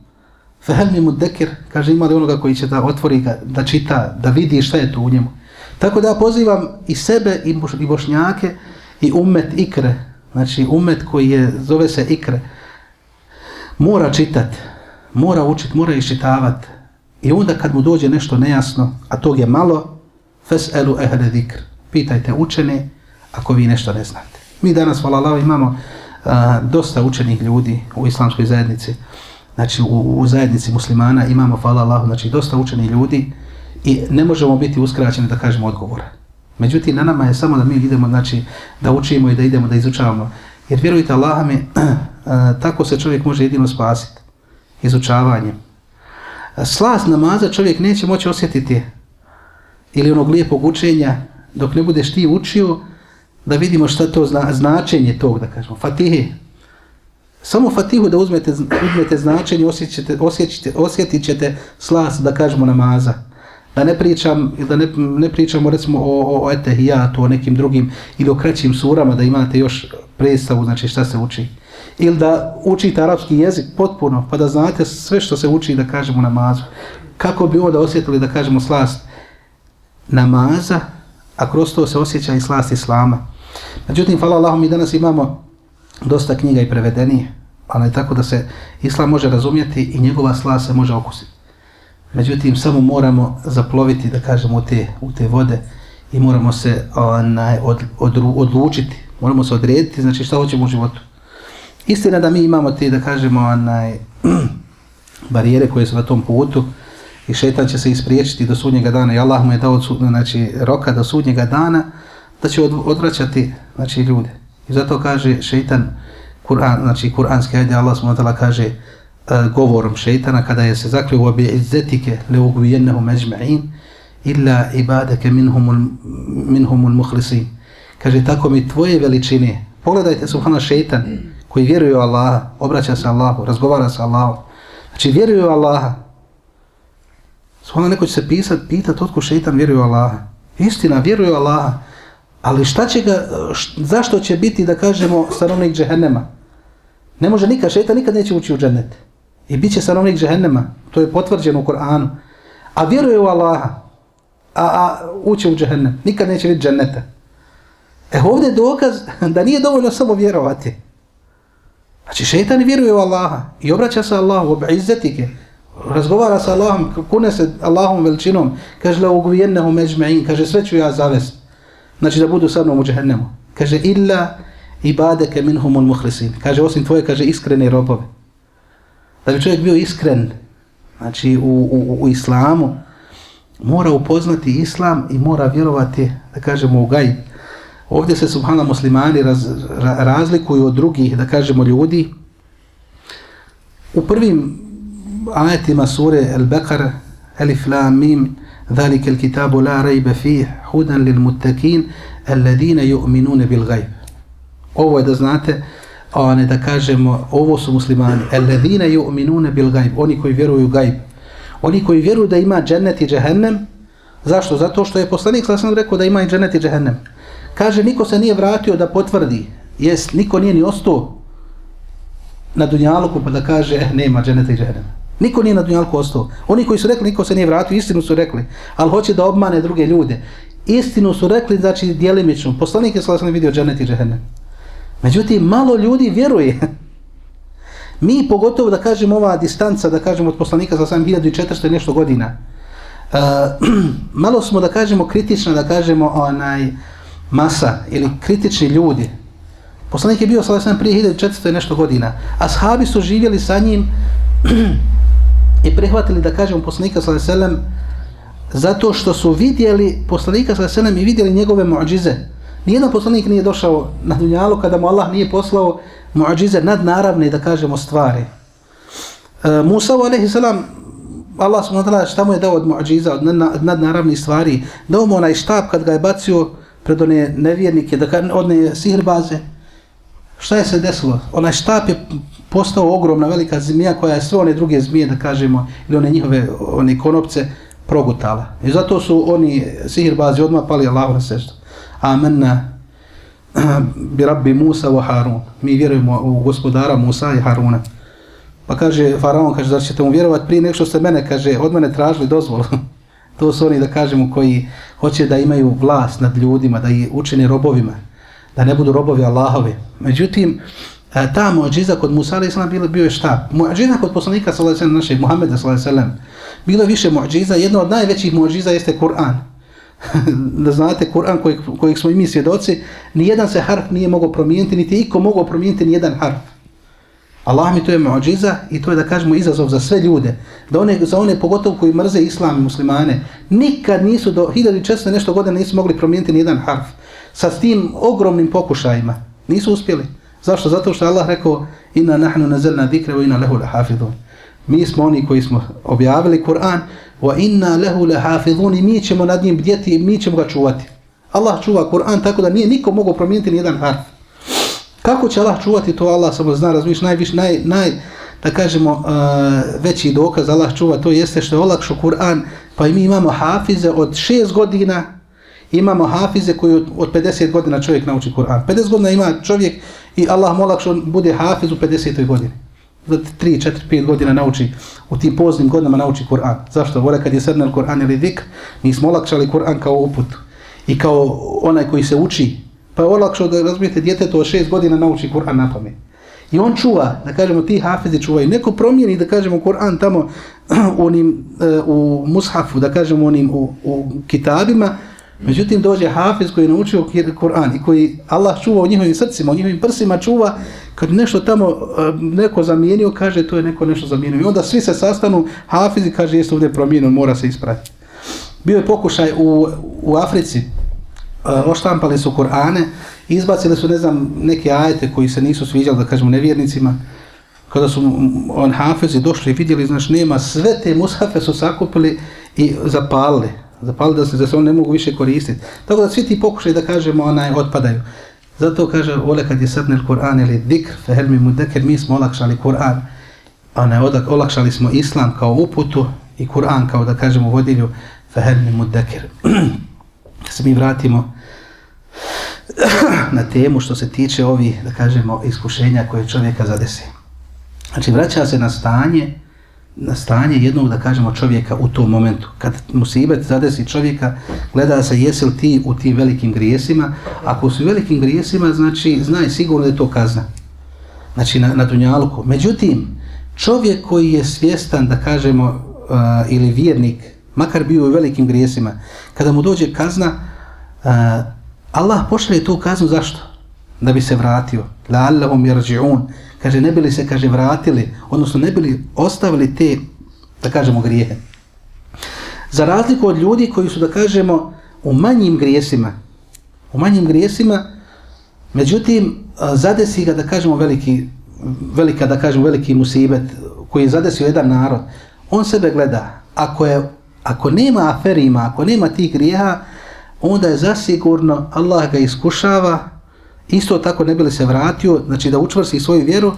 Fehel mi mu dekir, kaže, ima li onoga koji će da otvori ga, da čita, da vidi šta je to u njemu. Tako da ja pozivam i sebe i, boš, i bošnjake i umet ikre, znači umet koji je, zove se ikre, mora čitat, mora učit, mora iščitavat. I onda kad mu dođe nešto nejasno, a tog je malo, fes elu ehre dikr, pitajte učene ako vi nešto ne znate. Mi danas, hvala Allah, imamo a, dosta učenih ljudi u islamskoj zajednici, znači u, u zajednici muslimana imamo, hvala Allah, znači dosta učenih ljudi, i ne možemo biti uskraćeni da kažemo odgovor. Međutim, na nama je samo da mi idemo, znači, da učimo i da idemo da izučavamo. Jer vjerujte Allah mi, tako se čovjek može jedino spasiti. Izučavanjem. Slast namaza čovjek neće moći osjetiti ili onog lijepog učenja dok ne budeš ti učio da vidimo šta to zna, značenje tog, da kažemo, fatihe. Samo fatihu da uzmete, uzmete značenje, osjećete, ćete, osjetit ćete slas, da kažemo, namaza. Da ne pričam da ne, ne pričamo recimo o, o etehijatu, o nekim drugim ili o kraćim surama da imate još predstavu znači šta se uči. Ili da učite arapski jezik potpuno pa da znate sve što se uči da kažemo namazu. Kako bi onda osjetili da kažemo slast namaza a kroz to se osjeća i slast islama međutim hvala Allahom mi danas imamo dosta knjiga i prevedenije ali tako da se islam može razumjeti i njegova slast se može okusiti. Međutim, samo moramo zaploviti, da kažemo, u te, u te vode i moramo se onaj, od, od, odlučiti, moramo se odrediti, znači šta hoćemo u životu. Istina da mi imamo te, da kažemo, onaj, barijere koje su na tom putu i šetan će se ispriječiti do sudnjega dana i Allah mu je dao znači, roka do sudnjega dana da će odvraćati znači, ljude. I zato kaže šetan, Kur'an, znači kuranski ajde Allah subhanahu wa ta'ala kaže uh, govorom šejtana kada je se zakljuvao bi izzetike le ugubijennehu međma'in illa ibadake minhumul, minhumul muhlisin. Kaže tako mi tvoje veličine. Pogledajte subhana šejtan koji vjeruje u Allaha, obraća se Allahu, razgovara sa Allahom. Znači vjeruje u Allaha. Subhana neko će se pisat, pitat otko šejtan vjeruje u Allaha. Istina, vjeruje u Allaha. Ali šta će ga, zašto će biti, da kažemo, stanovnik džehennema? Ne može nikad, šeitan nikad neće ući u džennet. I bit će stanovnik džehennema. To je potvrđeno u Koranu. A vjeruje u Allaha. A, a ući u džehennem. Nikad neće biti dženneta. E ovdje je dokaz da nije dovoljno samo vjerovati. Znači šeitan vjeruje u Allaha i obraća se Allahu, obizzetike, razgovara sa Allahom, kune se Allahom veličinom, kaže la ugvijennehu međme'in, kaže sve ću ja zavest. znači da budu sa mnom u džehennemu. Kaže, illa ibadeke minhumul muhlisin. Kaže, osim tvoje, kaže, iskrene robove. Da bi čovjek bio iskren, znači u, u, u islamu, mora upoznati islam i mora vjerovati, da kažemo, u gajb. Ovdje se, subhana, muslimani raz, ra, razlikuju od drugih, da kažemo, ljudi. U prvim ajetima sure El-Bekar, Elif, La, Mim, ذلك الكتاب لا ريب فيه هدى للمتقين الذين يؤمنون بالغيب ovo je da znate one da kažemo ovo su muslimani alladhina yu'minuna bil ghaib oni koji vjeruju u gajb oni koji vjeruju da ima džennet i džehennem zašto zato što je poslanik sallallahu rekao da ima i džennet i džehennem kaže niko se nije vratio da potvrdi jest niko nije ni ostao na dunjaluku pa da kaže eh, nema dženneta i džehennema Niko nije na dunjalku ostao. Oni koji su rekli, niko se nije vratio, istinu su rekli, ali hoće da obmane druge ljude. Istinu su rekli, znači, dijelimično. Poslanik je slasno vidio džanet i džahenne. Međutim, malo ljudi vjeruje. Mi, pogotovo da kažemo ova distanca, da kažemo od poslanika sa 1400 nešto godina, uh, malo smo da kažemo kritična, da kažemo onaj masa ili kritični ljudi. Poslanik je bio sa prije 1400 nešto godina, Ashabi su živjeli sa njim i prihvatili da kažemo poslanika sallallahu alejhi ve sellem zato što su vidjeli poslanika sallallahu alejhi ve sellem i vidjeli njegove muadžize. Nijedan poslanik nije došao na dunjalu kada mu Allah nije poslao muadžize nadnaravne da kažemo stvari. E, Musa alejhi selam Allah subhanahu wa ta'ala šta mu je dao od muadžiza, od nadnaravnih stvari, dao mu onaj štab kad ga je bacio pred one nevjernike, da kad one sihrbaze, šta je se desilo? Onaj štab je postao ogromna velika zmija koja je sve one druge zmije, da kažemo, ili one njihove one konopce, progutala. I zato su oni sihirbazi odmah pali Allahu na seždu. Amenna bi rabbi Musa wa Harun. Mi vjerujemo u gospodara Musa i Haruna. Pa kaže Faraon, kaže, da ćete mu vjerovati prije nek što ste mene, kaže, od mene tražili dozvolu. to su oni, da kažemo, koji hoće da imaju vlast nad ljudima, da ih učine robovima, da ne budu robovi Allahovi. Međutim, E, ta muadžiza kod Musa a.s. bilo bio je šta? Muadžiza kod poslanika s.a.v. našeg Muhammeda s.a.v. Bilo više muadžiza, jedna od najvećih muadžiza jeste Kur'an. da znate, Kur'an kojeg, kojeg smo i mi svjedoci, nijedan se harf nije mogao promijeniti, niti iko mogao promijeniti nijedan harf. Allah mi to je muadžiza i to je da kažemo izazov za sve ljude. Da one, za one pogotovo koji mrze islam i muslimane, nikad nisu do 1400 nešto godina nisu mogli promijeniti nijedan harf. Sa tim ogromnim pokušajima. Nisu uspjeli. Zašto? Zato što Allah rekao inna nahnu nazelna zikra wa inna lehu lahafidun. Mi smo oni koji smo objavili Kur'an wa inna lehu lahafidun i mi ćemo nad njim bdjeti i mi ćemo ga čuvati. Allah čuva Kur'an tako da nije niko mogao promijeniti ni jedan harf. Kako će Allah čuvati to Allah samo zna, razmiš, najviš, naj, naj, da kažemo, uh, veći dokaz Allah čuva, to jeste što je olakšo Kur'an, pa i mi imamo hafize od šest godina, imamo hafize koji od, od 50 godina čovjek nauči Kur'an. 50 godina ima čovjek i Allah mu olakšo bude hafiz u 50. godini. Za 3, 4, 5 godina nauči, u tim poznim godinama nauči Kur'an. Zašto? Vole kad je srednal Kur'an ili dik, mi smo olakšali Kur'an kao uput. I kao onaj koji se uči. Pa je olakšao da razumijete, djete to 6 godina nauči Kur'an na pamet. I on čuva, da kažemo, ti hafizi čuvaju. Neko promijeni, da kažemo, Kur'an tamo u, onim, e, u mushafu, da kažemo, onim u, u kitabima, međutim dođe hafiz koji je naučio Kur'an i koji Allah čuva u njihovim srcima, u njihovim prsima čuva, kad nešto tamo e, neko zamijenio, kaže to je neko nešto zamijenio. I onda svi se sastanu, hafizi kaže jeste ovdje promijenio, mora se ispraviti. Bio je pokušaj u, u Africi, e, oštampali su Kur'ane, izbacili su, ne znam, neke ajete koji se nisu sviđali, da kažemo, nevjernicima. Kada su on hafizi došli i vidjeli, znači, nema, sve te mushafe su sakupili i zapalili. Zapalili da se, da se on ne mogu više koristiti. Tako da svi ti pokušaj, da kažemo, onaj, otpadaju. Zato kaže, ole kad je srnil Kur'an ili dikr, fehel mi mudeker, mi smo olakšali Kur'an, onaj, olakšali smo Islam kao uputu i Kur'an kao, da kažemo, vodilju, fehel mi mudeker. se mi vratimo, na temu što se tiče ovi, da kažemo, iskušenja koje čovjeka zadesi. Znači, vraća se na stanje, na stanje jednog, da kažemo, čovjeka u tom momentu. Kad musibet zadesi čovjeka, gleda se jesi li ti u tim velikim grijesima. Ako su velikim grijesima, znači, znaj sigurno da je to kazna. Znači, na, na dunjaluku. Međutim, čovjek koji je svjestan, da kažemo, uh, ili vjernik, makar bio u velikim grijesima, kada mu dođe kazna, uh, Allah pošalje tu kaznu zašto? Da bi se vratio. La'allahum yarji'un. Kaže ne bili se kaže vratili, odnosno ne bili ostavili te da kažemo grijehe. Za razliku od ljudi koji su da kažemo u manjim grijesima, u manjim grijesima, međutim zadesi ga da kažemo veliki velika da kažemo veliki musibet koji je zadesio jedan narod. On sebe gleda. Ako je ako nema aferima, ako nema tih grijeha, onda je zasigurno Allah ga iskušava, isto tako ne bi li se vratio, znači da učvrsi svoju vjeru,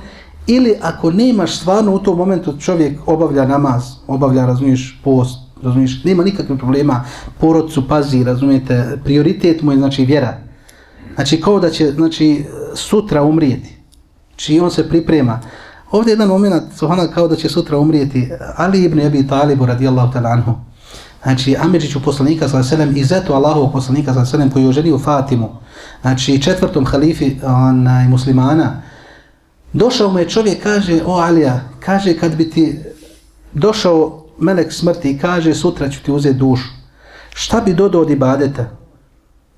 ili ako nemaš stvarno u tom momentu čovjek obavlja namaz, obavlja, razumiješ, post, razumiješ, nema nikakvih problema, porodcu pazi, razumijete, prioritet mu je, znači, vjera. Znači, kao da će, znači, sutra umrijeti. Čiji on se priprema. Ovdje je jedan moment, Sohana, kao da će sutra umrijeti, Ali ibn Abi Talibu, radijallahu ta'la anhu, znači Amidžiću poslanika sa selem i zetu Allahovog poslanika sa selem koji je oženio Fatimu, znači četvrtom halifi onaj, muslimana, došao mu je čovjek, kaže, o Alija, kaže kad bi ti došao melek smrti i kaže sutra ću ti uzeti dušu, šta bi dodao od ibadeta?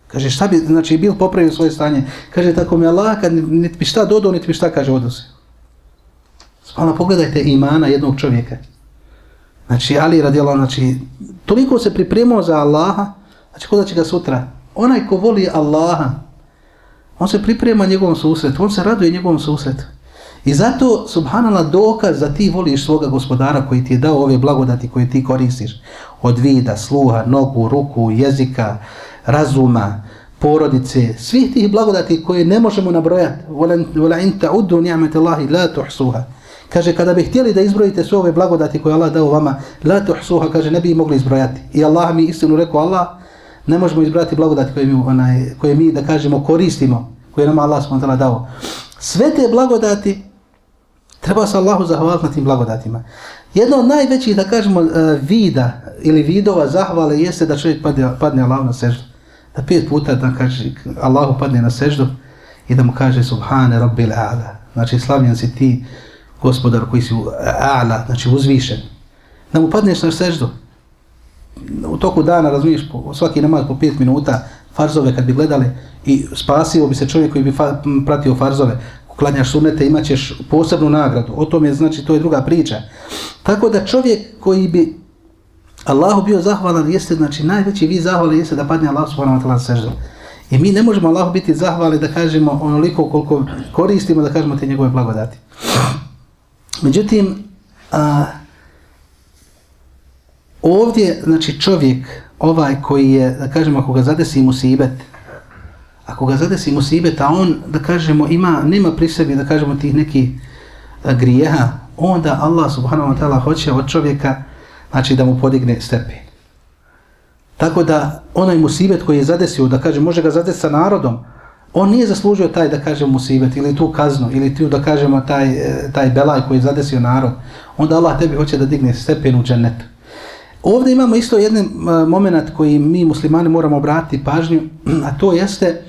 Kaže, šta bi, znači, bil popravio svoje stanje. Kaže, tako mi Allah, kad niti bi šta dodao, niti bi šta kaže odnosi. Spala, pogledajte imana jednog čovjeka. Znači, Ali radijallahu, znači, toliko se pripremao za Allaha, znači, kod da će ga sutra, onaj ko voli Allaha, on se priprema njegovom susretu, on se raduje njegovom susretu. I zato, subhanallah, dokaz da ti voliš svoga gospodara koji ti je dao ove blagodati koje ti koristiš, od vida, sluha, nogu, ruku, jezika, razuma, porodice, svih tih blagodati koje ne možemo nabrojati, وَلَا إِنْ تَعُدُّ ni'mete اللَّهِ la تُحْسُوهَا Kaže, kada bi htjeli da izbrojite sve ove blagodati koje Allah dao vama, la tuhsuha, kaže, ne bi mogli izbrojati. I Allah mi istinu rekao, Allah, ne možemo izbrojati blagodati koje mi, onaj, koje mi, da kažemo, koristimo, koje nam Allah s.w.t. dao. Sve te blagodati, treba se Allahu zahvaliti na tim blagodatima. Jedno od najvećih, da kažemo, e, vida ili vidova zahvale jeste da čovjek padne, padne Allahu na seždu. Da pet puta da kaže Allahu padne na seždu i da mu kaže Subhane Rabbil A'la. Znači, slavljen si ti, gospodar koji si e, a'la, znači uzvišen, da mu padneš na seždu, u toku dana, razumiješ, po, svaki namaz po pet minuta, farzove kad bi gledali i spasio bi se čovjek koji bi fa, pratio farzove, klanjaš sunete, imat ćeš posebnu nagradu, o tome znači, to je druga priča. Tako da čovjek koji bi Allahu bio zahvalan, jeste, znači, najveći vi zahvali jeste da padne Allah subhanahu wa ta'ala seždu. I mi ne možemo Allahu biti zahvali da kažemo onoliko koliko koristimo da kažemo te njegove blagodati. Međutim, a, ovdje, znači čovjek, ovaj koji je, da kažemo, ako ga zadesi musibet, ako ga zadesi musibet, a on, da kažemo, ima, nema pri sebi, da kažemo, tih nekih grijeha, onda Allah subhanahu wa ta'ala hoće od čovjeka, znači da mu podigne stepen. Tako da onaj musibet koji je zadesio, da kaže, može ga zadesiti sa narodom, on nije zaslužio taj, da kažemo, musibet ili tu kaznu, ili tu, da kažemo, taj, e, taj belaj koji je zadesio narod, onda Allah tebi hoće da digne stepen u džennetu. Ovdje imamo isto jedan moment koji mi muslimani moramo obratiti pažnju, a to jeste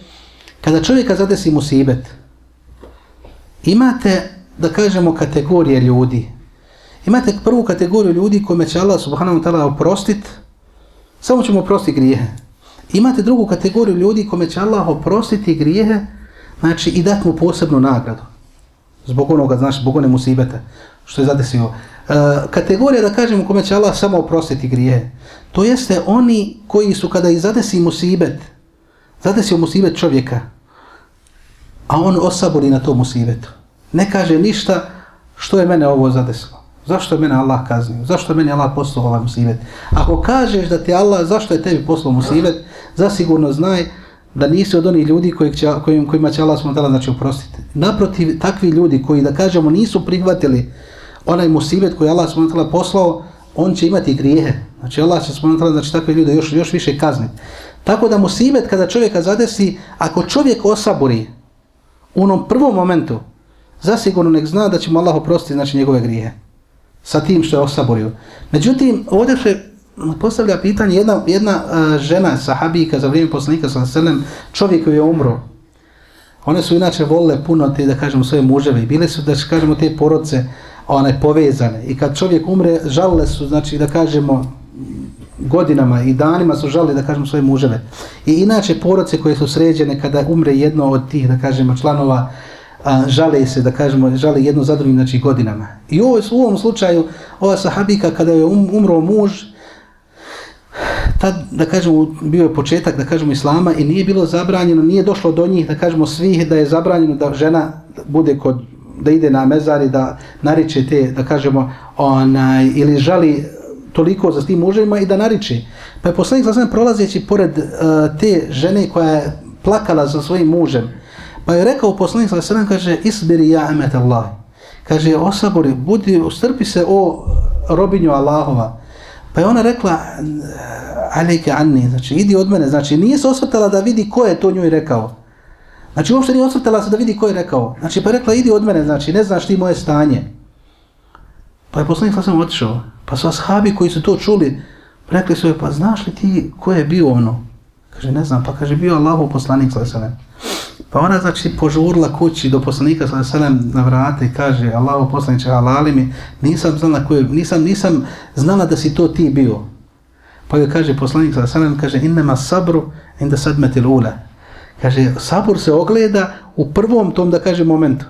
kada čovjeka zadesi musibet, imate da kažemo, kategorije ljudi. Imate prvu kategoriju ljudi kome će Allah subhanahu wa ta'ala oprostit, samo ćemo oprostiti grijehe. Imate drugu kategoriju ljudi kome će Allah oprostiti grijehe, znači i dati mu posebnu nagradu. Zbog onoga, znači, zbog one musibete, što je zadesio. E, kategorija, da kažemo, kome će Allah samo oprostiti grijehe, to jeste oni koji su kada i zadesi musibet, zadesio musibet čovjeka, a on osabori na to musibetu. Ne kaže ništa što je mene ovo zadesilo. Zašto je mene Allah kaznio? Zašto je mene Allah poslao ovaj musibet? Ako kažeš da ti Allah, zašto je tebi poslao musibet, zasigurno znaj da nisi od onih ljudi kojih će, kojim, kojima će Allah smutala znači uprostiti. Naprotiv, takvi ljudi koji, da kažemo, nisu prihvatili onaj musibet koji Allah smutala poslao, on će imati grijehe. Znači Allah će smutala, znači takve ljude još, još više kazniti. Tako da musibet kada čovjeka zadesi, ako čovjek osaburi u onom prvom momentu, zasigurno nek zna da će mu Allah oprostiti znači njegove grijehe sa tim što je osaborio. Međutim, ovdje se postavlja pitanje, jedna, jedna uh, žena, sahabijka za vrijeme poslanika, sa selem, čovjek koji je umro, one su inače volile puno te, da kažemo, svoje muževe, bile su, da kažemo, te porodce one, povezane. I kad čovjek umre, žalile su, znači, da kažemo, godinama i danima su žalili, da kažemo svoje muževe. I inače porodce koje su sređene kada umre jedno od tih da kažemo članova a, žale se, da kažemo, žale jedno za drugim, znači godinama. I ovo, u ovom slučaju, ova sahabika, kada je um, umro muž, tad, da kažemo, bio je početak, da kažemo, islama i nije bilo zabranjeno, nije došlo do njih, da kažemo, svih, da je zabranjeno da žena bude kod, da ide na mezar i da nariče te, da kažemo, onaj, ili žali toliko za tim muževima i da nariče. Pa je poslanik, znači, prolazeći pored uh, te žene koja je plakala za svojim mužem, Pa je rekao poslanik sallallahu alejhi ve sellem kaže isbiri ja amet Allah. Kaže osabori, budi strpi se o robinju Allahova. Pa je ona rekla alejke anni, znači idi od mene, znači nije se osvrtala da vidi ko je to njoj rekao. Znači uopšte nije osvrtala se da vidi ko je rekao. Znači pa je rekla idi od mene, znači ne znaš ti moje stanje. Pa je poslanik sallallahu alejhi otišao. Pa su ashabi koji su to čuli, rekli su joj, pa znaš li ti ko je bio ono? Kaže, ne znam, pa kaže, bio Allahov poslanik sallallahu alejhi Pa ona znači požurla kući do poslanika sa selem na vrate i kaže Allahu poslanice halali mi nisam znala ko je, nisam nisam znala da si to ti bio. Pa joj kaže poslanik sa selem kaže inma sabru inda sadmatil ula. Kaže sabur se ogleda u prvom tom da kaže momentu.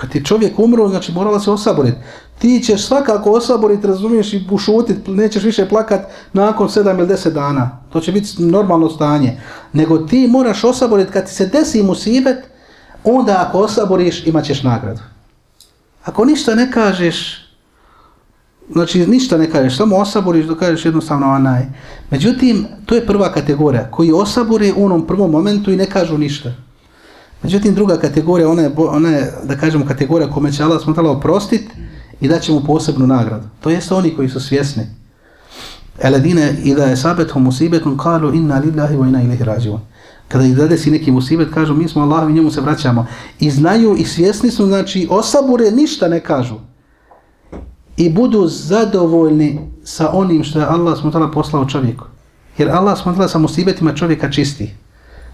Kad ti čovjek umro, znači morala se osaboriti. Ti ćeš svakako osaboriti, razumiješ, i ušutiti, nećeš više plakat nakon 7 ili 10 dana. To će biti normalno stanje. Nego ti moraš osaboriti, kad ti se desi musibet, onda ako osaboriš, imat ćeš nagradu. Ako ništa ne kažeš, znači ništa ne kažeš, samo osaboriš, da kažeš jednostavno onaj. Međutim, to je prva kategorija, koji osabore u onom prvom momentu i ne kažu ništa. Međutim, druga kategorija, ona je, ona je da kažemo, kategorija kome će Allah smutala oprostit i da će mu posebnu nagradu. To jeste oni koji su svjesni. Eledine, i da je sabethom musibetom, kalu inna lillahi wa inna ilahi rađivan. Kada ih dade si neki musibet, kažu mi smo Allah i njemu se vraćamo. I znaju i svjesni su, znači, osabure ništa ne kažu. I budu zadovoljni sa onim što je Allah smutala poslao čovjeku. Jer Allah smutala sa musibetima čovjeka čisti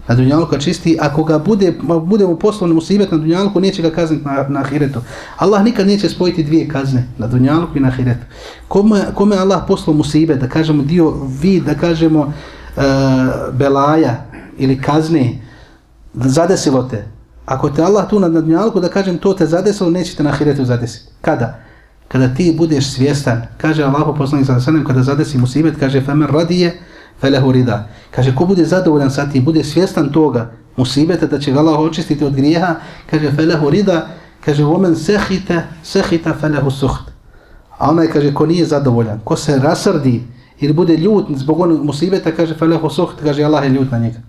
na dunjalku čisti, ako ga bude, bude mu poslovni musibet na dunjalku, neće ga kazniti na, na ahiretu. Allah nikad neće spojiti dvije kazne, na dunjalku i na ahiretu. Kome, kome Allah poslao musibet, da kažemo dio vi, da kažemo uh, belaja ili kazne, zadesilo te. Ako te Allah tu na, na dunjalku, da kažem, to te zadesilo, neće te na ahiretu zadesiti. Kada? Kada ti budeš svjestan, kaže Allah poslanik sa kada zadesi musibet, kaže, femer radije, felehu rida. Kaže, ko bude zadovoljan sa tim, bude svjestan toga, musibeta da će ga Allah očistiti od grijeha, kaže, felehu rida, kaže, omen sehite, sehita felehu suht. A onaj, kaže, ko nije zadovoljan, ko se rasrdi ili bude ljut zbog onog musibeta, kaže, felehu suht, kaže, Allah je ljut na njega.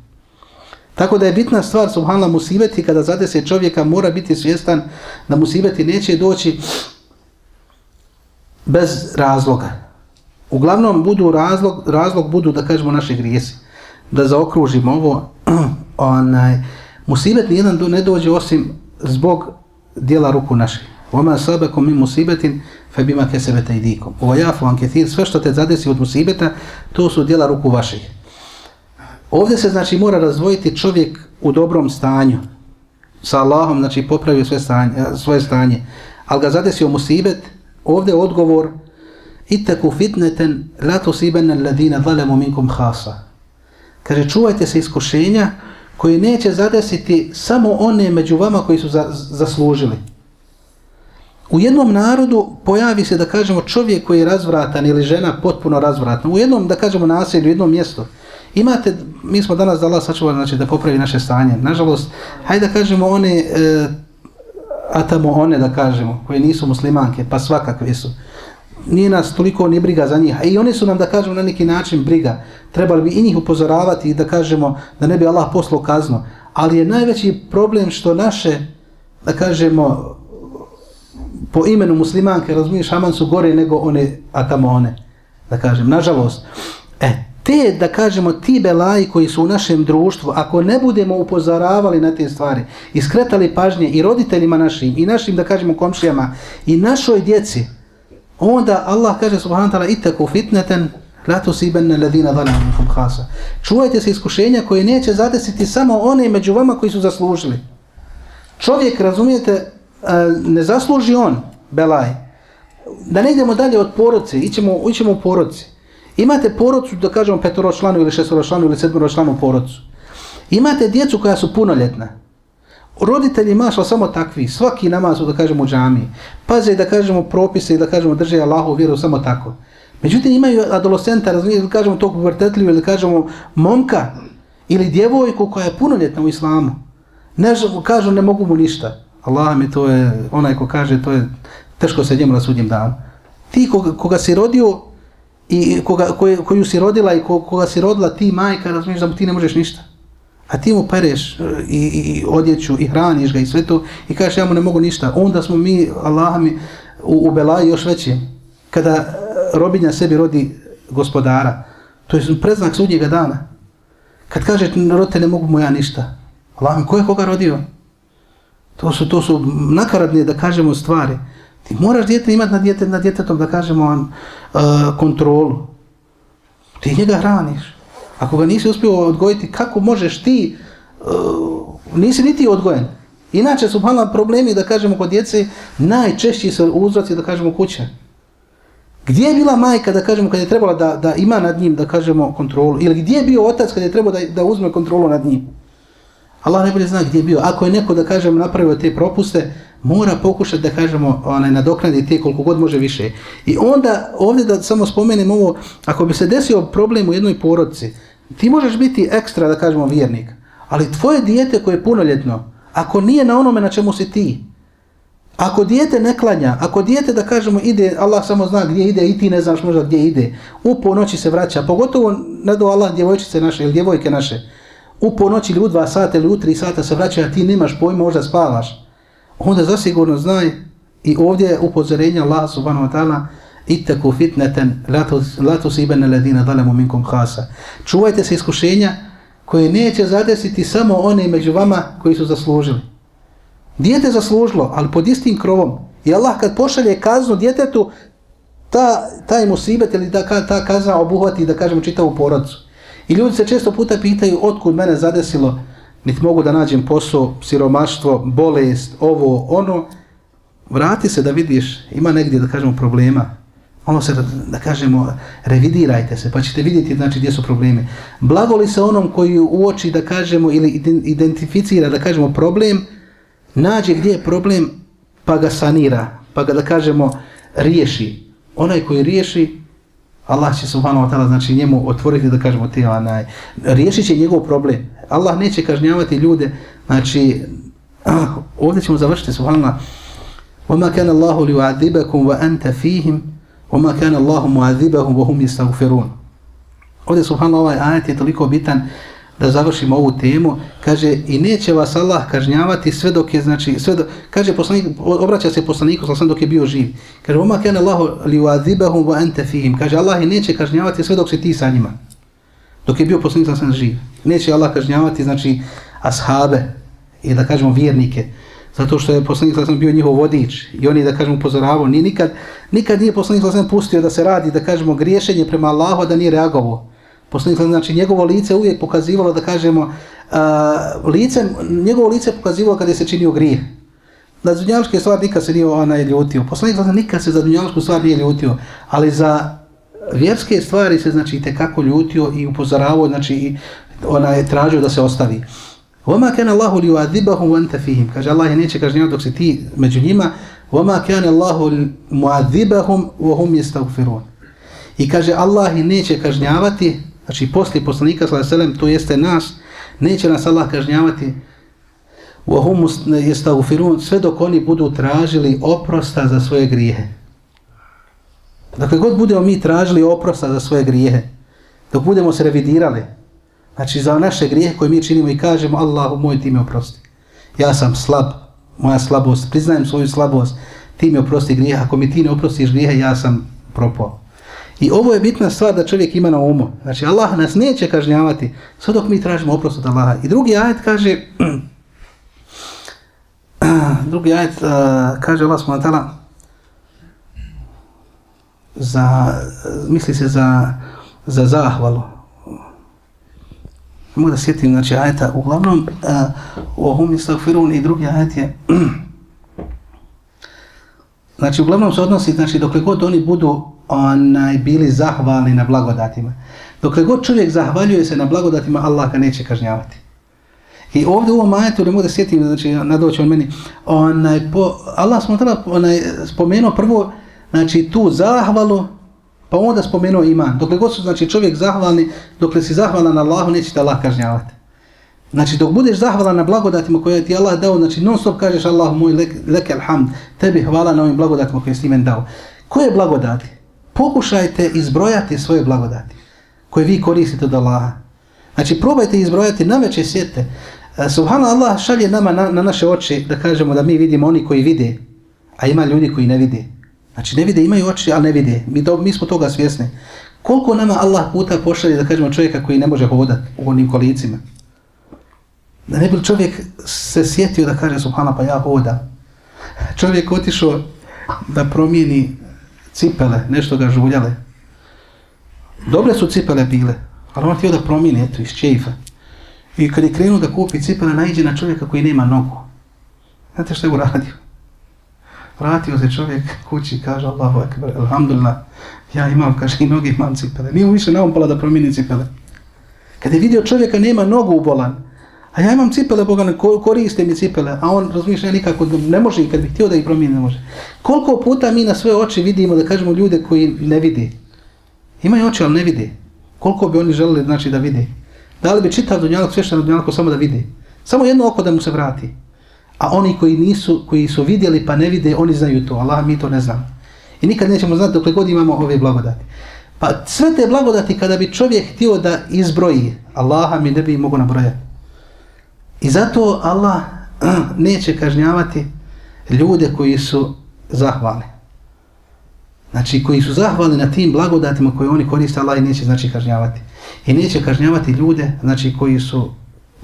Tako da je bitna stvar, subhanallah, musibeti, kada zade se čovjeka, mora biti svjestan da musibeti neće doći bez razloga. Uglavnom budu razlog, razlog budu da kažemo naše grijesi. Da zaokružimo ovo, onaj, musibet nijedan do, ne dođe osim zbog dijela ruku naše. Oma sabekom mi musibetin, fe bima kesebete i dikom. Ovo jafu anketir, sve što te zadesi od musibeta, to su dijela ruku vaših. Ovdje se znači mora razvojiti čovjek u dobrom stanju, sa Allahom, znači popravio sve stanje, svoje stanje. ali ga zadesio musibet, ovdje odgovor Itaku fitneten la tusibanna ladina zalemu minkum khasa. Kaže, čuvajte se iskušenja koji neće zadesiti samo one među vama koji su za, zaslužili. U jednom narodu pojavi se, da kažemo, čovjek koji je razvratan ili žena potpuno razvratna. U jednom, da kažemo, naselju, u jednom mjestu. Imate, mi smo danas da Allah znači da popravi naše stanje. Nažalost, hajde da kažemo one, e, a tamo one da kažemo, koje nisu muslimanke, pa svakakve su. Nije nas toliko ni briga za njih. I oni su nam, da kažemo, na neki način briga. Trebali bi i njih upozoravati i da kažemo da ne bi Allah poslao kazno. Ali je najveći problem što naše, da kažemo, po imenu muslimanke, razumiješ, Haman su gore nego one, a tamo one. Da kažem, nažalost. E, te, da kažemo, ti belaji koji su u našem društvu, ako ne budemo upozoravali na te stvari i skretali pažnje i roditeljima našim, i našim, da kažemo, komšijama, i našoj djeci, onda Allah kaže, subhanahu ta'ala, itaku fitneten, la tusibanna alladhina zalamu minkum khasa. Čuvajte se iskušenja koje neće zadesiti samo one među vama koji su zaslužili. Čovjek, razumijete, e, ne zasluži on, belaj. Da ne idemo dalje od porodce, ićemo, ićemo u porodci. Imate porodcu, da kažemo petoročlanu ili šestoročlanu ili sedmoročlanu porodcu. Imate djecu koja su punoljetna. Roditelji mašla samo takvi, svaki namaz da kažemo u džami. Paze da kažemo propise i da kažemo drže Allahu vjeru samo tako. Međutim imaju adolescenta, razumijete, da kažemo tog pubertetljivu ili kažemo momka ili djevojku koja je punoljetna u islamu. Ne, kažu ne mogu mu ništa. Allah mi to je, onaj ko kaže, to je teško se njemu na sudnjem danu. Ti koga, koga si rodio i koga, koju, koju si rodila i koga si rodila ti majka, razumiješ da mu ti ne možeš ništa. A ti mu pereš e, i, i odjeću i hraniš ga i sve to i kažeš ja mu ne mogu ništa. Onda smo mi, Allah mi, u, u Belaji još veći. Kada e, robinja sebi rodi gospodara, to je preznak sudnjega dana. Kad kaže rodite ne mogu mu ja ništa. Allah mi, ko je koga rodio? To su, to su nakaradne, da kažemo, stvari. Ti moraš djete imati na, djete, na djetetom, da kažemo, uh, kontrolu. Ti njega hraniš. Ako ga nisi uspio odgojiti, kako možeš ti, uh, nisi niti odgojen. Inače su problemi, da kažemo, kod djece, najčešći su uzroci, da kažemo, kuće. Gdje je bila majka, da kažemo, kad je trebala da, da ima nad njim, da kažemo, kontrolu? Ili gdje je bio otac kad je trebao da, da uzme kontrolu nad njim? Allah ne bude zna gdje je bio. Ako je neko, da kažemo, napravio te propuste, mora pokušati, da kažemo, onaj, nadoknadi te koliko god može više. I onda, ovdje da samo spomenem ovo, ako bi se desio problem u jednoj porodci, ti možeš biti ekstra, da kažemo, vjernik. Ali tvoje dijete koje je punoljetno, ako nije na onome na čemu si ti, ako dijete ne klanja, ako dijete, da kažemo, ide, Allah samo zna gdje ide i ti ne znaš možda gdje ide, u ponoći se vraća, pogotovo ne do Allah djevojčice naše ili djevojke naše, u ponoći ili u dva sata ili u tri sata se vraća, a ti nemaš pojma, možda spavaš, onda zasigurno znaj i ovdje je upozorenje Allah subhanahu wa ta'ala ittaku fitneten la tusibene ledina zalemu minkum khasa. Čuvajte se iskušenja koje neće zadesiti samo one među vama koji su zaslužili. Dijete zaslužilo, ali pod istim krovom. I Allah kad pošalje kaznu djetetu, ta, taj musibet ili ta, ta kazna obuhvati, da kažemo, čitavu porodcu. I ljudi se često puta pitaju otkud mene zadesilo, niti mogu da nađem posao, siromaštvo, bolest, ovo, ono. Vrati se da vidiš, ima negdje da kažemo problema Ono se, da kažemo, revidirajte se, pa ćete vidjeti znači, gdje su problemi. Blagoli se onom koji uoči, da kažemo, ili identificira, da kažemo, problem, nađe gdje je problem, pa ga sanira, pa ga, da kažemo, riješi. Onaj koji riješi, Allah će subhanahu wa ta'ala znači njemu otvoriti da kažemo te onaj riješit će njegov problem. Allah neće kažnjavati ljude, znači ah, ovdje ćemo završiti subhanallah وَمَا كَانَ اللَّهُ لِوَعَذِبَكُمْ وَأَنْتَ فِيهِمْ وَمَا كَانَ اللَّهُ مُعَذِبَهُمْ وَهُمْ يَسْتَغْفِرُونَ Ovdje subhanallah ovaj ajet je toliko bitan da završimo ovu temu, kaže i neće vas Allah kažnjavati sve dok je, znači, sve dok, kaže poslanik, obraća se poslaniku sve dok je bio živ. Kaže, oma kene Allahu li uadibahum wa ente fihim. Kaže, Allah i neće kažnjavati sve dok si ti sa njima. Dok je bio poslanik sam živ. Neće Allah kažnjavati, znači, ashabe i da kažemo vjernike. Zato što je poslanik sam bio njihov vodič i oni, da kažemo, upozoravao. Ni, nikad, nikad nije poslanik sam pustio da se radi, da kažemo, griješenje prema Allahu, da nije reagovao. Poslanik znači njegovo lice uvijek pokazivalo da kažemo uh, lice njegovo lice pokazivalo kada se činio grijeh. na dunjaličke stvari nikad se nije onaj ljutio. Poslanik znači nikad se za dunjaličku stvar nije ljutio, ali za vjerske stvari se znači te kako ljutio i upozoravao, znači i ona je tražio da se ostavi. وما كان Allahu li uadhibahum wa anta fihim. Kaže Allah neće kažnjavati dok si ti među njima. Oma kane Allahu muadhibahum wa hum yastaghfirun. I kaže Allah neće kažnjavati, znači posle poslanika sallallahu alejhi ve to jeste nas, neće nas Allah kažnjavati wa hum yastaghfirun sve dok oni budu tražili oprosta za svoje grijehe. Dakle, god budemo mi tražili oprosta za svoje grijehe, dok budemo se revidirali, znači za naše grijehe koje mi činimo i kažemo Allahu moj ti me oprosti. Ja sam slab, moja slabost, priznajem svoju slabost, ti mi oprosti grijeha, ako mi ti ne oprostiš grijehe, ja sam propao. I ovo je bitna stvar da čovjek ima na umu. Znači, Allah nas neće kažnjavati sve dok mi tražimo oprost od Allaha. I drugi ajet kaže, drugi ajet uh, kaže Allah subhanahu za misli se za za zahvalu mogu da sjetim znači ajeta uglavnom uh, o hum istaghfirun i drugi ajet je znači uglavnom se odnosi znači dokle god oni budu onaj bili zahvalni na blagodatima. Dokle god čovjek zahvaljuje se na blagodatima Allah ga neće kažnjavati. I ovdje u ovom ajetu, ne mogu da sjetim, znači, nadoći on meni, onaj, po, Allah smo tada onaj, spomenuo prvo, znači, tu zahvalu, pa onda spomenuo iman. Dokle god su, znači, čovjek zahvalni, dokle si zahvalan na Allahu, neće te Allah kažnjavati. Znači, dok budeš zahvalan na blagodatima koje ti Allah dao, znači, non stop kažeš Allah moj, leke alhamd, tebi hvala na ovim blagodatima koje si imen dao. Koje blagodati? Pokušajte izbrojati svoje blagodati koje vi koristite od Allaha. Znači, probajte izbrojati, na veće sjete. E, Subhano Allah šalje nama na, na naše oči da kažemo da mi vidimo oni koji vide, a ima ljudi koji ne vide. Znači ne vide, imaju oči, ali ne vide. Mi, do, mi smo toga svjesni. Koliko nama Allah puta pošalje da kažemo čovjeka koji ne može hodati u onim kolicima? Da ne bi čovjek se sjetio da kaže subhana, pa ja hoda. Čovjek otišao da promijeni cipele, nešto ga žuljale. Dobre su cipele bile, ali on htio da promijeni, eto, iz čeifa. I kad je krenuo da kupi cipele, najđe na čovjeka koji nema nogu. Znate što je uradio? Vratio se čovjek kući i kaže Allahu ekber, alhamdulillah, ja imam, kaže, i noge imam cipele. Nije mu više naumpala da promijeni cipele. Kad je vidio čovjeka nema nogu u bolan, a ja imam cipele, Boga ne koriste mi cipele, a on razmišlja nikako, ne može i kad bi htio da ih promijeni, ne može. Koliko puta mi na sve oči vidimo da kažemo ljude koji ne vide? Imaju oči, ali ne vide. Koliko bi oni želeli znači da vide? Da li bi čitav dunjalog svješten dunjalog samo da vidi? Samo jedno oko da mu se vrati. A oni koji nisu, koji su vidjeli pa ne vide, oni znaju to. Allah mi to ne znam. I nikad nećemo znati dok god imamo ove blagodati. Pa sve te blagodati kada bi čovjek htio da izbroji, Allaha mi ne bi mogo nabrojati. I zato Allah neće kažnjavati ljude koji su zahvalni. Znači, koji su zahvalni na tim blagodatima koje oni koriste, Allah i neće znači kažnjavati. I neće kažnjavati ljude, znači, koji su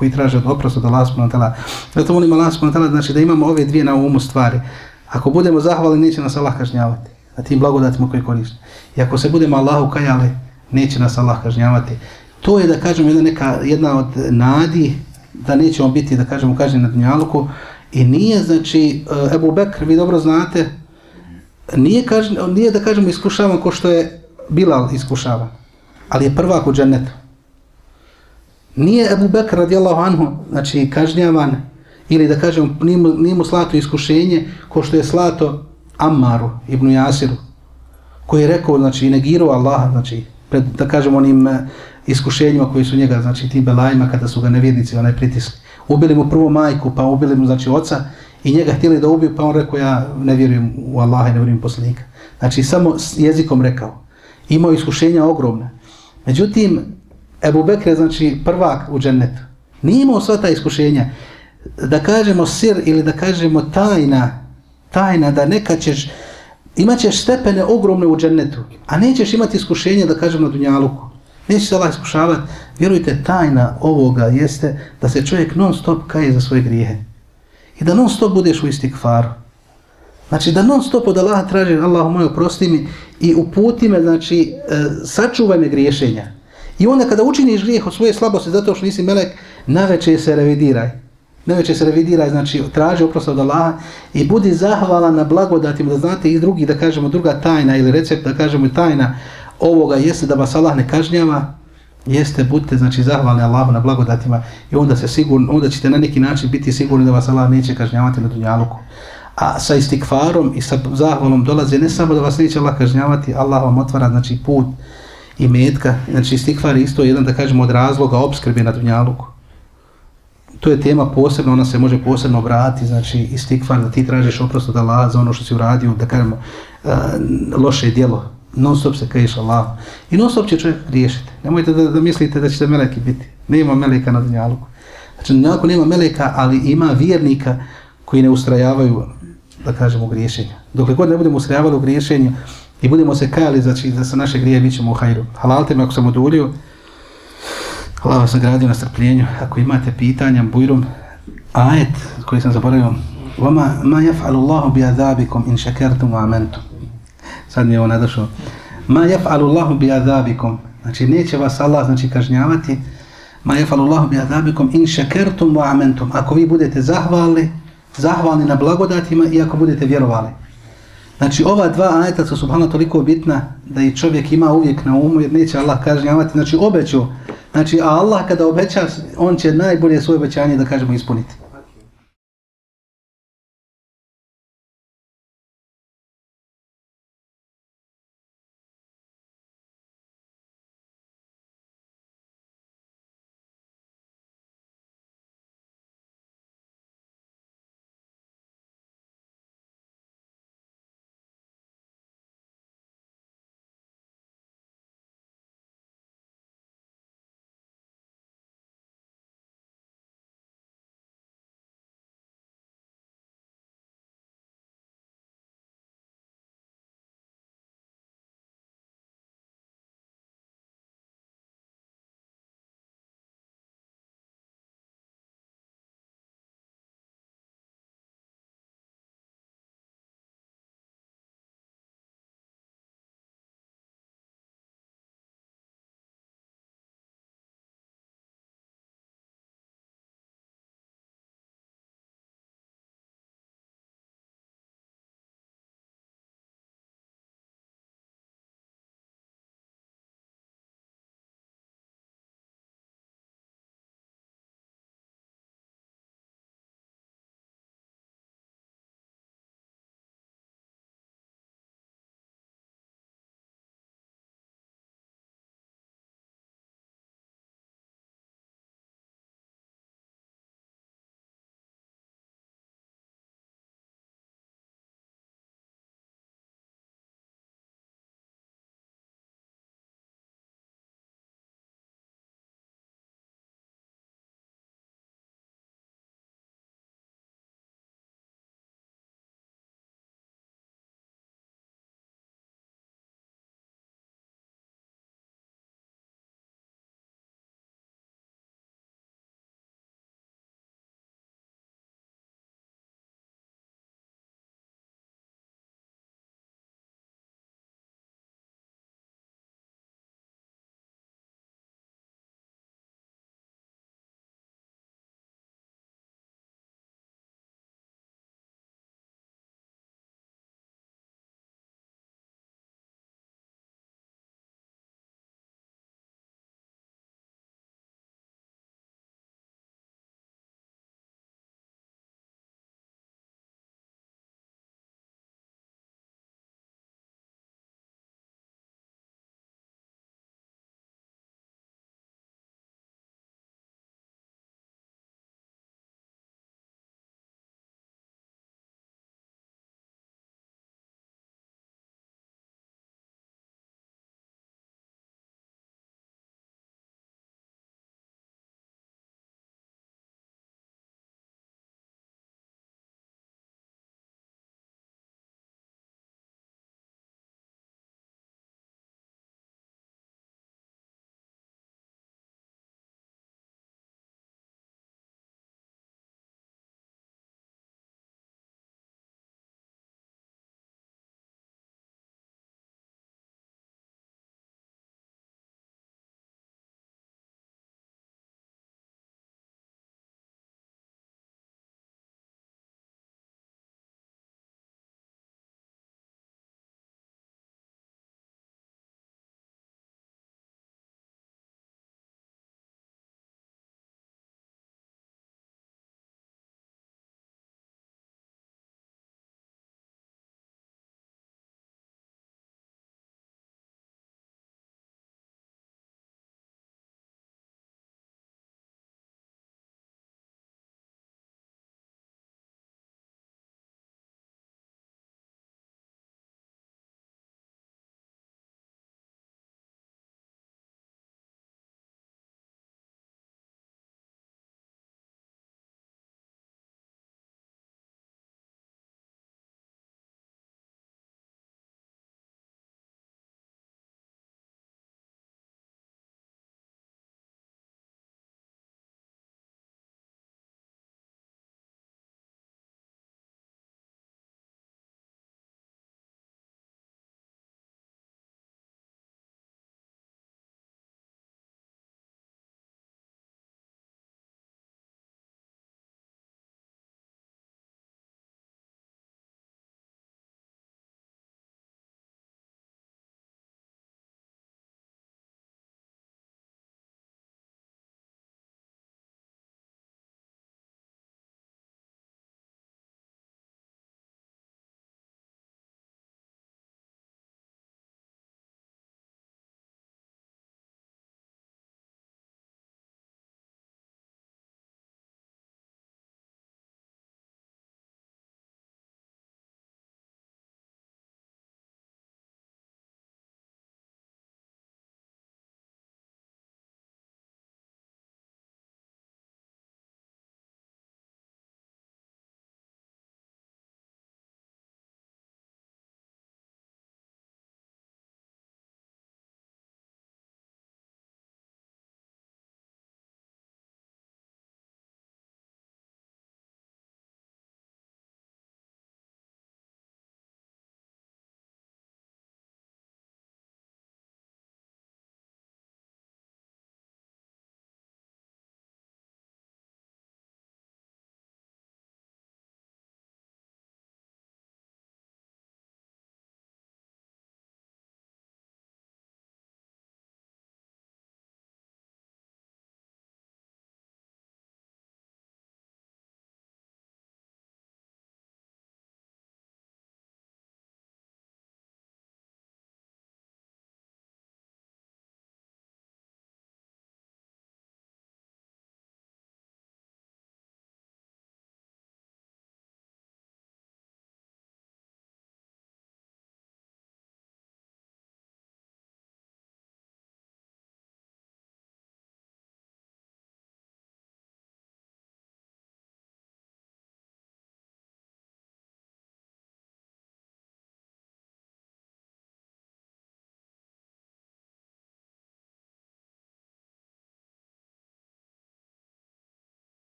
koji traže od oprosta od Allah subhanahu wa ta'ala. Zato molimo Allah subhanahu wa ta'ala, znači, da imamo ove dvije na umu stvari. Ako budemo zahvalni, neće nas Allah kažnjavati na tim blagodatima koji koriste. I ako se budemo Allahu kajali, neće nas Allah kažnjavati. To je, da kažem, jedna, neka, jedna od nadi da nećemo biti, da kažemo, kažnjeni na dunjaluku. I nije, znači, eh, Ebu Bekr, vi dobro znate, nije, kažen, nije da kažemo iskušavan ko što je Bilal iskušavan, ali je prvak u džennetu. Nije Ebu Bekr radijallahu anhu, znači kažnjavan, ili da kažem, nije mu, nije mu slato iskušenje ko što je slato Ammaru ibn Jasiru, koji je rekao, znači, negirao Allaha, znači, pred, da kažemo onim eh, iskušenjima koji su njega, znači, tim belajima kada su ga nevjednici, onaj pritisli. Ubili mu prvo majku, pa ubili mu, znači, oca, i njega htjeli da ubiju, pa on rekao ja ne vjerujem u Allaha i ne vjerujem poslanika. Znači samo jezikom rekao. Imao iskušenja ogromne. Međutim, Ebu Bekr je znači prvak u džennetu. Nije imao sva ta iskušenja. Da kažemo sir ili da kažemo tajna, tajna da neka ćeš, imat ćeš stepene ogromne u džennetu, a nećeš imati iskušenja da kažemo na dunjaluku. Neće se Allah iskušavati. Vjerujte, tajna ovoga jeste da se čovjek non stop kaje za svoje grijehe i da non stop budeš u istikfaru. Znači da non stop od Allaha traži Allahu moj oprosti mi i uputi me, znači e, sačuvaj me griješenja. I onda kada učiniš grijeh od svoje slabosti zato što nisi melek, naveče se revidiraj. Najveće se revidiraj, znači traži oprost od Allaha i budi zahvalan na blagodatima, da znate i drugi, da kažemo druga tajna ili recept, da kažemo tajna ovoga jeste da vas Allah ne kažnjava, jeste budite znači zahvalni Allahu na blagodatima i onda se sigurno onda ćete na neki način biti sigurni da vas Allah neće kažnjavati na dunjaluku. A sa istikfarom i sa zahvalom dolaze ne samo da vas neće Allah kažnjavati, Allah vam otvara znači put i metka, znači istikvar je isto jedan da kažemo od razloga obskrbe na dunjaluku. To je tema posebno, ona se može posebno obratiti, znači istikvar, da ti tražiš oprost od Allah za ono što si uradio, da kažemo uh, loše djelo, non stop se kaješ Allah. I non stop će čovjek riješiti. Nemojte da, da mislite da ćete meleki biti. Nema meleka na dunjaluku. Znači, nekako nema meleka, ali ima vjernika koji ne ustrajavaju, da kažemo, griješenja. griješenju. Dokle god ne budemo ustrajavali u griješenju i budemo se kajali, znači da sa naše grije bit ćemo u hajru. Halalte me ako sam odulio, Allah vas nagradio na strpljenju. Ako imate pitanja, bujrum, ajet koji sam zaboravio, Vama ma jaf'alu Allahu bi azabikum in šakertum wa amentum sad mi je ovo došao. Ma jef'alu Allahu bi azabikum. Znači, neće vas Allah znači, kažnjavati. Ma jef'alu Allahu bi azabikum in šakertum wa amentum. Ako vi budete zahvalni, zahvalni na blagodatima i ako budete vjerovali. Znači, ova dva ajeta su subhano toliko bitna da i čovjek ima uvijek na umu jer neće Allah kažnjavati. Znači, obeću. Znači, a Allah kada obeća, on će najbolje svoje obećanje da kažemo ispuniti.